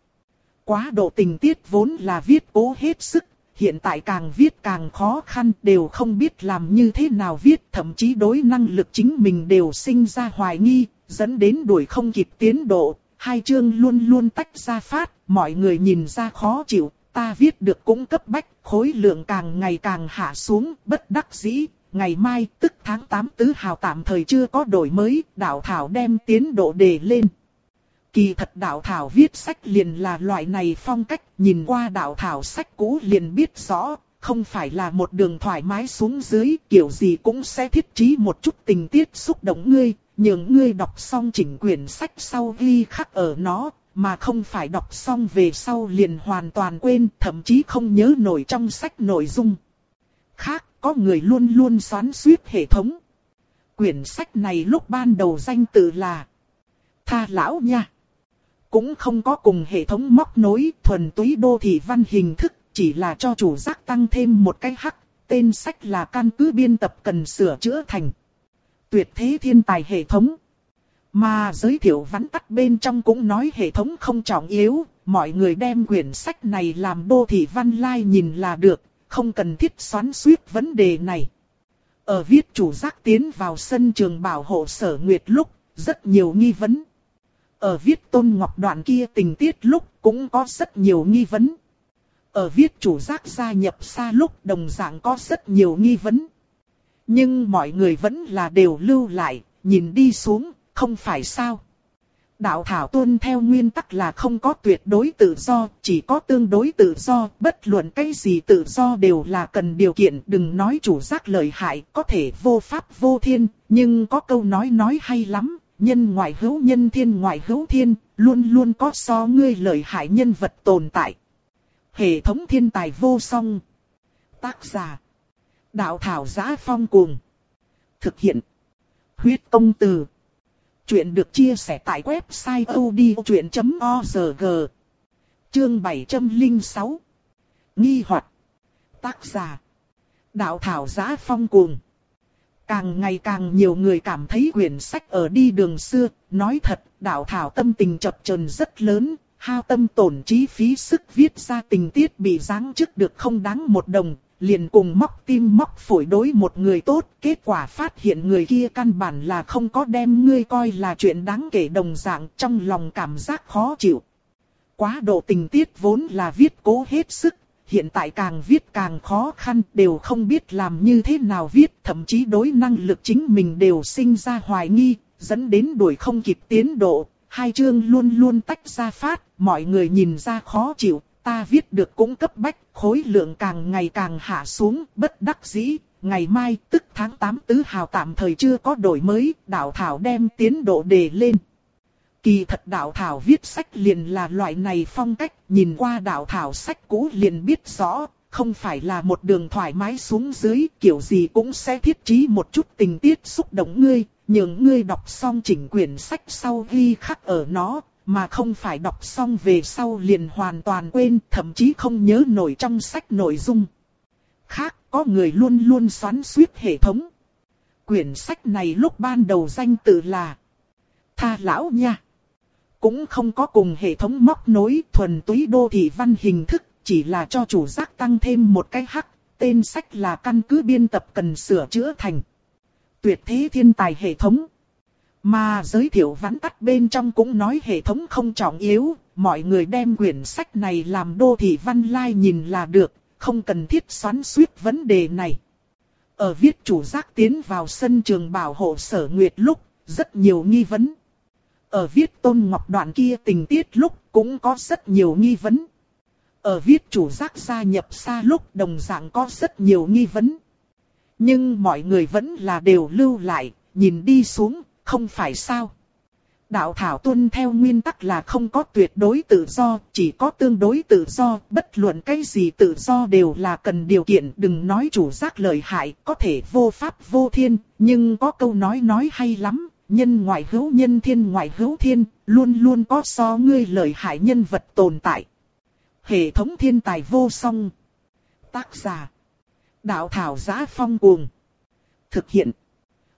Quá độ tình tiết vốn là viết cố hết sức, hiện tại càng viết càng khó khăn đều không biết làm như thế nào viết thậm chí đối năng lực chính mình đều sinh ra hoài nghi, dẫn đến đuổi không kịp tiến độ, hai chương luôn luôn tách ra phát, mọi người nhìn ra khó chịu, ta viết được cũng cấp bách, khối lượng càng ngày càng hạ xuống, bất đắc dĩ. Ngày mai, tức tháng 8 tứ hào tạm thời chưa có đổi mới, đảo thảo đem tiến độ đề lên. Kỳ thật đạo thảo viết sách liền là loại này phong cách, nhìn qua đạo thảo sách cũ liền biết rõ, không phải là một đường thoải mái xuống dưới, kiểu gì cũng sẽ thiết trí một chút tình tiết xúc động ngươi, nhường ngươi đọc xong chỉnh quyển sách sau ghi khắc ở nó, mà không phải đọc xong về sau liền hoàn toàn quên, thậm chí không nhớ nổi trong sách nội dung. Khác, có người luôn luôn xoắn suýt hệ thống. Quyển sách này lúc ban đầu danh tự là Tha Lão nha. Cũng không có cùng hệ thống móc nối thuần túy đô thị văn hình thức, chỉ là cho chủ giác tăng thêm một cái hắc, tên sách là căn cứ biên tập cần sửa chữa thành. Tuyệt thế thiên tài hệ thống. Mà giới thiệu vắn tắt bên trong cũng nói hệ thống không trọng yếu, mọi người đem quyển sách này làm đô thị văn lai nhìn là được, không cần thiết xoắn suýt vấn đề này. Ở viết chủ giác tiến vào sân trường bảo hộ sở nguyệt lúc, rất nhiều nghi vấn. Ở viết tôn ngọc đoạn kia tình tiết lúc cũng có rất nhiều nghi vấn. Ở viết chủ giác gia nhập xa lúc đồng dạng có rất nhiều nghi vấn. Nhưng mọi người vẫn là đều lưu lại, nhìn đi xuống, không phải sao. Đạo thảo tuân theo nguyên tắc là không có tuyệt đối tự do, chỉ có tương đối tự do, bất luận cái gì tự do đều là cần điều kiện, đừng nói chủ giác lợi hại, có thể vô pháp vô thiên, nhưng có câu nói nói hay lắm, nhân ngoại hữu nhân thiên ngoại hữu thiên, luôn luôn có so ngươi lợi hại nhân vật tồn tại. Hệ thống thiên tài vô song. Tác giả. Đạo thảo giá phong cuồng. Thực hiện. Huyết công từ. Chuyện được chia sẻ tại website odchuyện.org. Chương 706. Nghi hoặc. Tác giả. Đạo thảo giá phong cuồng. Càng ngày càng nhiều người cảm thấy quyển sách ở đi đường xưa, nói thật, đạo thảo tâm tình chập chờn rất lớn, hao tâm tổn trí phí sức viết ra tình tiết bị giáng chức được không đáng một đồng, liền cùng móc tim móc phổi đối một người tốt, kết quả phát hiện người kia căn bản là không có đem ngươi coi là chuyện đáng kể đồng dạng trong lòng cảm giác khó chịu. Quá độ tình tiết vốn là viết cố hết sức, hiện tại càng viết càng khó khăn, đều không biết làm như thế nào viết, thậm chí đối năng lực chính mình đều sinh ra hoài nghi, dẫn đến đuổi không kịp tiến độ, hai chương luôn luôn tách ra phát, mọi người nhìn ra khó chịu, ta viết được cũng cấp bách, khối lượng càng ngày càng hạ xuống, bất đắc dĩ, ngày mai tức tháng 8 tứ hào tạm thời chưa có đổi mới, đảo thảo đem tiến độ đề lên. Kỳ thật đạo thảo viết sách liền là loại này phong cách, nhìn qua đạo thảo sách cũ liền biết rõ, không phải là một đường thoải mái xuống dưới, kiểu gì cũng sẽ thiết trí một chút tình tiết xúc động ngươi, nhường ngươi đọc xong chỉnh quyển sách sau ghi khắc ở nó, mà không phải đọc xong về sau liền hoàn toàn quên, thậm chí không nhớ nổi trong sách nội dung. Khác, có người luôn luôn xoắn suýt hệ thống. Quyển sách này lúc ban đầu danh tự là Tha Lão Nha. Cũng không có cùng hệ thống móc nối thuần túy đô thị văn hình thức, chỉ là cho chủ giác tăng thêm một cái hắc, tên sách là căn cứ biên tập cần sửa chữa thành. Tuyệt thế thiên tài hệ thống. Mà giới thiệu vắn tắt bên trong cũng nói hệ thống không trọng yếu, mọi người đem quyển sách này làm đô thị văn lai nhìn là được, không cần thiết xoắn suýt vấn đề này. Ở viết chủ giác tiến vào sân trường bảo hộ sở nguyệt lúc, rất nhiều nghi vấn. Ở viết tôn ngọc đoạn kia tình tiết lúc cũng có rất nhiều nghi vấn. Ở viết chủ giác gia nhập xa lúc đồng dạng có rất nhiều nghi vấn. Nhưng mọi người vẫn là đều lưu lại, nhìn đi xuống, không phải sao. Đạo thảo tuân theo nguyên tắc là không có tuyệt đối tự do, chỉ có tương đối tự do, bất luận cái gì tự do đều là cần điều kiện, đừng nói chủ giác lợi hại, có thể vô pháp vô thiên, nhưng có câu nói nói hay lắm, nhân ngoại hữu nhân thiên ngoại hữu thiên, luôn luôn có so ngươi lợi hại nhân vật tồn tại. Hệ thống thiên tài vô song. Tác giả. Đạo thảo giá phong cuồng. Thực hiện.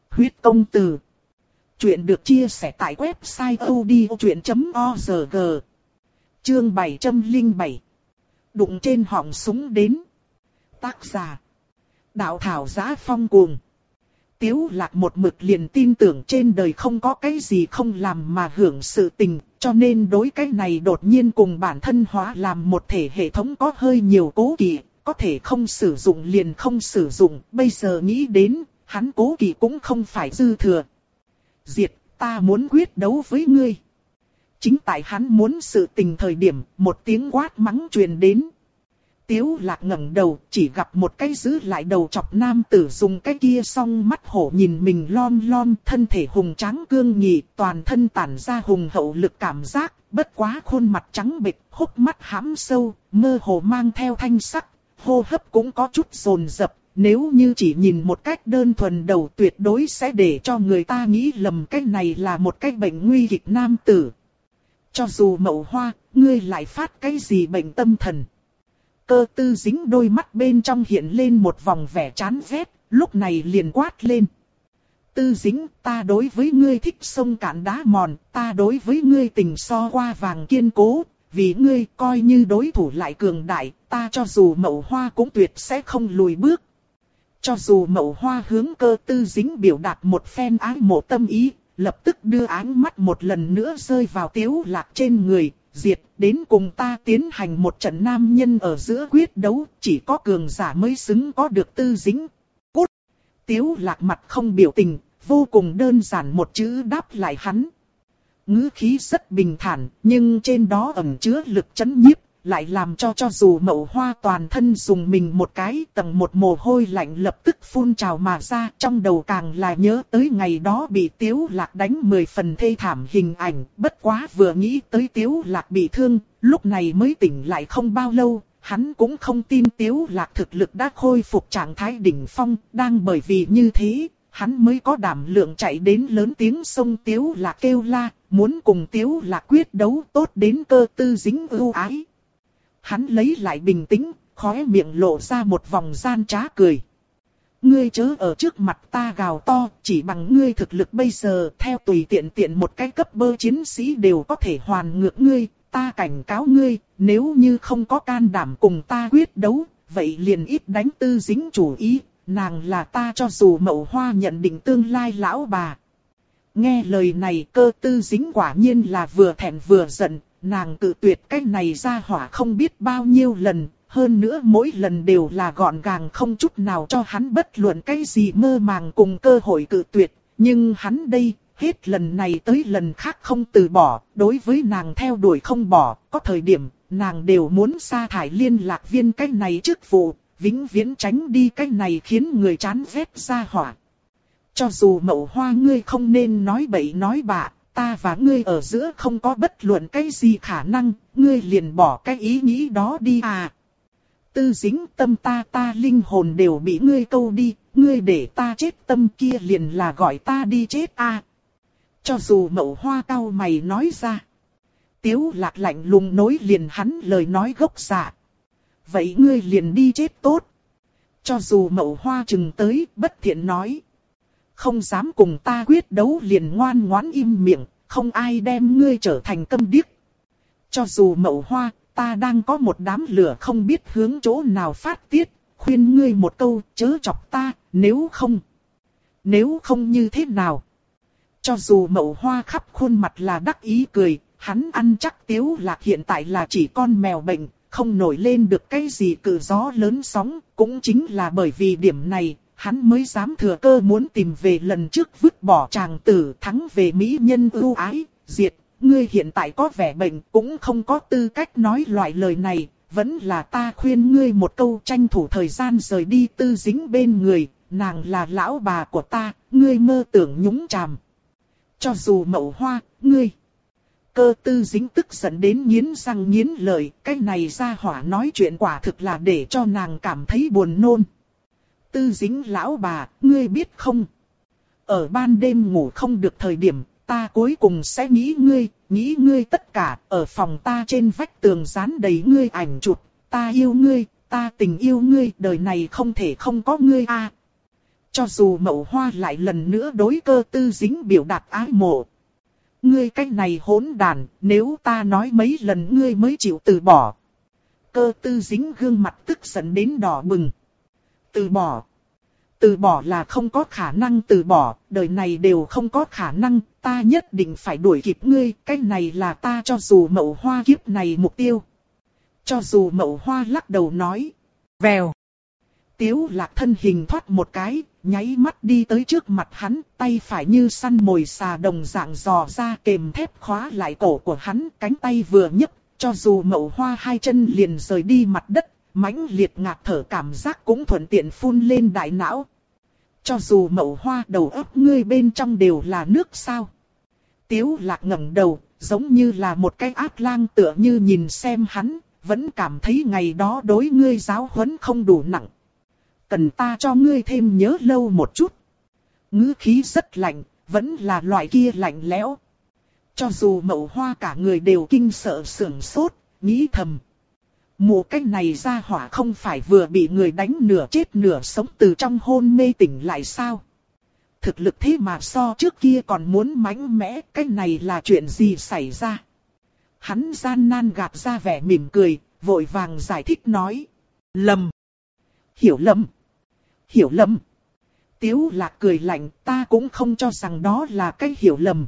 Huyết công từ. Chuyện được chia sẻ tại website odchuyện.org. Chương 707. Đụng trên họng súng đến. Tác giả. Đạo thảo giá phong cuồng. Tiếu lạc một mực liền tin tưởng trên đời không có cái gì không làm mà hưởng sự tình, cho nên đối cái này đột nhiên cùng bản thân hóa làm một thể hệ thống có hơi nhiều cố kỵ, có thể không sử dụng liền không sử dụng, bây giờ nghĩ đến, hắn cố kỵ cũng không phải dư thừa. Diệt, ta muốn quyết đấu với ngươi. Chính tại hắn muốn sự tình thời điểm, một tiếng quát mắng truyền đến. Tiếu lạc ngẩng đầu, chỉ gặp một cái giữ lại đầu chọc nam tử dùng cái kia song mắt hổ nhìn mình lon lon, thân thể hùng tráng cương nghị, toàn thân tản ra hùng hậu lực cảm giác, bất quá khuôn mặt trắng bệch, hốc mắt hãm sâu, mơ hồ mang theo thanh sắc, hô hấp cũng có chút rồn rập. Nếu như chỉ nhìn một cách đơn thuần đầu tuyệt đối sẽ để cho người ta nghĩ lầm cái này là một cái bệnh nguy kịch nam tử. Cho dù mậu hoa, ngươi lại phát cái gì bệnh tâm thần cơ tư dính đôi mắt bên trong hiện lên một vòng vẻ chán ghét, lúc này liền quát lên. Tư dính, ta đối với ngươi thích sông cạn đá mòn, ta đối với ngươi tình so qua vàng kiên cố, vì ngươi coi như đối thủ lại cường đại, ta cho dù mậu hoa cũng tuyệt sẽ không lùi bước. Cho dù mậu hoa hướng cơ tư dính biểu đạt một phen ái mộ tâm ý, lập tức đưa ánh mắt một lần nữa rơi vào tiếu lạc trên người, diệt, đến cùng ta tiến hành một trận nam nhân ở giữa quyết đấu, chỉ có cường giả mới xứng có được tư dính. Cút! Tiếu lạc mặt không biểu tình, vô cùng đơn giản một chữ đáp lại hắn. ngữ khí rất bình thản, nhưng trên đó ẩn chứa lực chấn nhiếp, lại làm cho cho dù mậu hoa toàn thân dùng mình một cái, tầng một mồ hôi lạnh lập tức phun trào mà ra, trong đầu càng là nhớ tới ngày đó bị tiếu lạc đánh mười phần thê thảm hình ảnh, bất quá vừa nghĩ tới tiếu lạc bị thương, lúc này mới tỉnh lại không bao lâu, hắn cũng không tin tiếu lạc thực lực đã khôi phục trạng thái đỉnh phong, đang bởi vì như thế, hắn mới có đảm lượng chạy đến lớn tiếng sông tiếu lạc kêu la, muốn cùng tiếu lạc quyết đấu tốt đến cơ tư dính ưu ái. Hắn lấy lại bình tĩnh, khóe miệng lộ ra một vòng gian trá cười. Ngươi chớ ở trước mặt ta gào to, chỉ bằng ngươi thực lực bây giờ, theo tùy tiện tiện một cái cấp bơ chiến sĩ đều có thể hoàn ngược ngươi, ta cảnh cáo ngươi, nếu như không có can đảm cùng ta quyết đấu, vậy liền ít đánh tư dính chủ ý, nàng là ta cho dù mậu hoa nhận định tương lai lão bà. Nghe lời này cơ tư dính quả nhiên là vừa thẹn vừa giận, nàng tự tuyệt cách này ra hỏa không biết bao nhiêu lần, hơn nữa mỗi lần đều là gọn gàng không chút nào cho hắn bất luận cái gì mơ màng cùng cơ hội cự tuyệt, nhưng hắn đây, hết lần này tới lần khác không từ bỏ, đối với nàng theo đuổi không bỏ, có thời điểm, nàng đều muốn sa thải liên lạc viên cách này trước vụ, vĩnh viễn tránh đi cách này khiến người chán ghét ra hỏa. Cho dù mậu hoa ngươi không nên nói bậy nói bạ, ta và ngươi ở giữa không có bất luận cái gì khả năng, ngươi liền bỏ cái ý nghĩ đó đi à. Tư dính tâm ta ta linh hồn đều bị ngươi câu đi, ngươi để ta chết tâm kia liền là gọi ta đi chết à. Cho dù mậu hoa cao mày nói ra. Tiếu lạc lạnh lùng nối liền hắn lời nói gốc giả. Vậy ngươi liền đi chết tốt. Cho dù mậu hoa chừng tới, bất thiện nói không dám cùng ta quyết đấu liền ngoan ngoãn im miệng, không ai đem ngươi trở thành câm điếc. Cho dù mậu hoa, ta đang có một đám lửa không biết hướng chỗ nào phát tiết, khuyên ngươi một câu chớ chọc ta, nếu không. Nếu không như thế nào? Cho dù mậu hoa khắp khuôn mặt là đắc ý cười, hắn ăn chắc tiếu lạc hiện tại là chỉ con mèo bệnh, không nổi lên được cái gì cự gió lớn sóng, cũng chính là bởi vì điểm này, hắn mới dám thừa cơ muốn tìm về lần trước vứt bỏ chàng tử thắng về mỹ nhân ưu ái, diệt, ngươi hiện tại có vẻ bệnh cũng không có tư cách nói loại lời này, vẫn là ta khuyên ngươi một câu tranh thủ thời gian rời đi tư dính bên người, nàng là lão bà của ta, ngươi mơ tưởng nhúng chàm. Cho dù mậu hoa, ngươi. Cơ tư dính tức giận đến nghiến răng nghiến lợi, cái này ra hỏa nói chuyện quả thực là để cho nàng cảm thấy buồn nôn. Tư dính lão bà, ngươi biết không? Ở ban đêm ngủ không được thời điểm, ta cuối cùng sẽ nghĩ ngươi, nghĩ ngươi tất cả, ở phòng ta trên vách tường dán đầy ngươi ảnh chụp, ta yêu ngươi, ta tình yêu ngươi, đời này không thể không có ngươi a. Cho dù mậu hoa lại lần nữa đối cơ tư dính biểu đạt ái mộ. Ngươi cách này hỗn đàn, nếu ta nói mấy lần ngươi mới chịu từ bỏ. Cơ tư dính gương mặt tức giận đến đỏ bừng. Từ bỏ. Từ bỏ là không có khả năng từ bỏ, đời này đều không có khả năng, ta nhất định phải đuổi kịp ngươi, cái này là ta cho dù mậu hoa kiếp này mục tiêu. Cho dù mậu hoa lắc đầu nói, vèo. Tiếu lạc thân hình thoát một cái, nháy mắt đi tới trước mặt hắn, tay phải như săn mồi xà đồng dạng dò ra kềm thép khóa lại cổ của hắn, cánh tay vừa nhấc, cho dù mậu hoa hai chân liền rời đi mặt đất, mãnh liệt ngạt thở cảm giác cũng thuận tiện phun lên đại não. Cho dù mậu hoa đầu óc ngươi bên trong đều là nước sao. Tiếu lạc ngẩng đầu, giống như là một cái ác lang tựa như nhìn xem hắn, vẫn cảm thấy ngày đó đối ngươi giáo huấn không đủ nặng. Cần ta cho ngươi thêm nhớ lâu một chút. Ngữ khí rất lạnh, vẫn là loại kia lạnh lẽo. Cho dù mậu hoa cả người đều kinh sợ sưởng sốt, nghĩ thầm. Mụ cách này ra hỏa không phải vừa bị người đánh nửa chết nửa sống từ trong hôn mê tỉnh lại sao? Thực lực thế mà so trước kia còn muốn mãnh mẽ, cái này là chuyện gì xảy ra? Hắn gian nan gạt ra vẻ mỉm cười, vội vàng giải thích nói. Lầm. Hiểu lầm. Hiểu lầm. Tiếu lạc cười lạnh, ta cũng không cho rằng đó là cái hiểu lầm.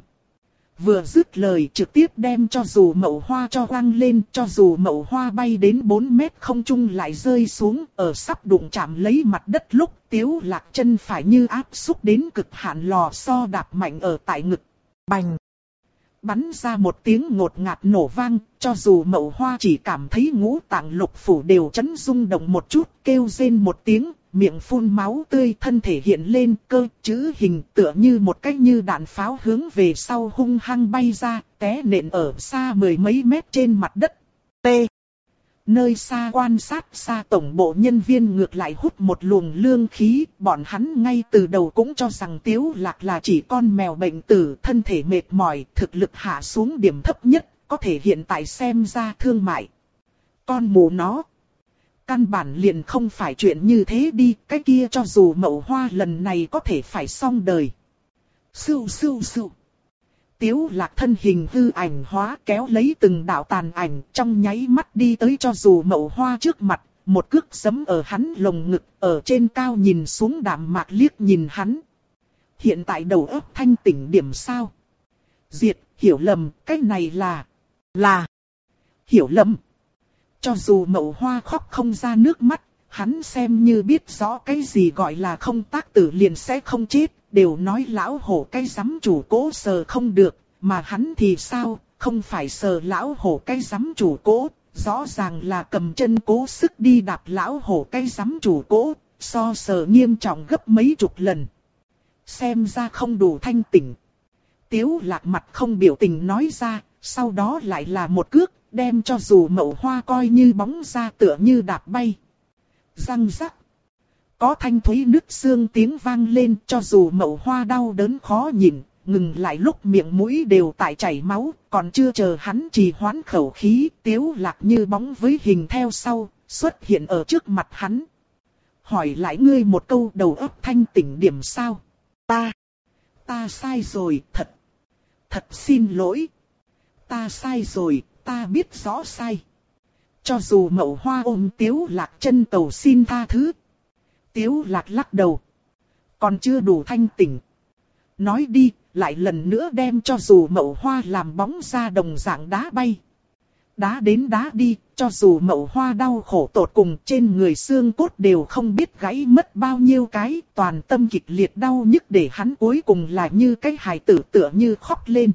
Vừa dứt lời trực tiếp đem cho dù mậu hoa cho quăng lên, cho dù mậu hoa bay đến 4 mét không trung lại rơi xuống, ở sắp đụng chạm lấy mặt đất lúc tiếu lạc chân phải như áp xúc đến cực hạn lò xo đạp mạnh ở tại ngực. Bành! Bắn ra một tiếng ngột ngạt nổ vang, cho dù mậu hoa chỉ cảm thấy ngũ tạng lục phủ đều chấn rung động một chút, kêu rên một tiếng, miệng phun máu tươi thân thể hiện lên cơ chữ hình tựa như một cách như đạn pháo hướng về sau hung hăng bay ra, té nện ở xa mười mấy mét trên mặt đất. T. Nơi xa quan sát xa tổng bộ nhân viên ngược lại hút một luồng lương khí, bọn hắn ngay từ đầu cũng cho rằng Tiếu Lạc là chỉ con mèo bệnh tử, thân thể mệt mỏi, thực lực hạ xuống điểm thấp nhất, có thể hiện tại xem ra thương mại. Con mù nó. Căn bản liền không phải chuyện như thế đi, cái kia cho dù mậu hoa lần này có thể phải xong đời. Sưu sưu sưu. Tiếu lạc thân hình hư ảnh hóa kéo lấy từng đạo tàn ảnh trong nháy mắt đi tới cho dù mậu hoa trước mặt, một cước sấm ở hắn lồng ngực, ở trên cao nhìn xuống đạm mạc liếc nhìn hắn. Hiện tại đầu óc thanh tỉnh điểm sao? Diệt, hiểu lầm, cái này là, là, hiểu lầm. Cho dù mậu hoa khóc không ra nước mắt, hắn xem như biết rõ cái gì gọi là không tác tử liền sẽ không chết, đều nói lão hổ cái giám chủ cố sờ không được, mà hắn thì sao, không phải sờ lão hổ cái giám chủ cố, rõ ràng là cầm chân cố sức đi đạp lão hổ cái giám chủ cố, so sờ nghiêm trọng gấp mấy chục lần. Xem ra không đủ thanh tỉnh. Tiếu lạc mặt không biểu tình nói ra, sau đó lại là một cước, đem cho dù mậu hoa coi như bóng ra tựa như đạp bay. Răng rắc. Có thanh thúy nứt xương tiếng vang lên cho dù mậu hoa đau đớn khó nhìn, ngừng lại lúc miệng mũi đều tại chảy máu, còn chưa chờ hắn trì hoãn khẩu khí, tiếu lạc như bóng với hình theo sau, xuất hiện ở trước mặt hắn. Hỏi lại ngươi một câu đầu óc thanh tỉnh điểm sao? Ta, ta sai rồi, thật, thật xin lỗi. Ta sai rồi, ta biết rõ sai. Cho dù mậu hoa ôm tiếu lạc chân cầu xin tha thứ. Tiếu lạc lắc đầu. Còn chưa đủ thanh tỉnh. Nói đi, lại lần nữa đem cho dù mậu hoa làm bóng ra đồng dạng đá bay. Đá đến đá đi, cho dù mậu hoa đau khổ tột cùng trên người xương cốt đều không biết gãy mất bao nhiêu cái, toàn tâm kịch liệt đau nhức để hắn cuối cùng là như cái hài tử tựa như khóc lên.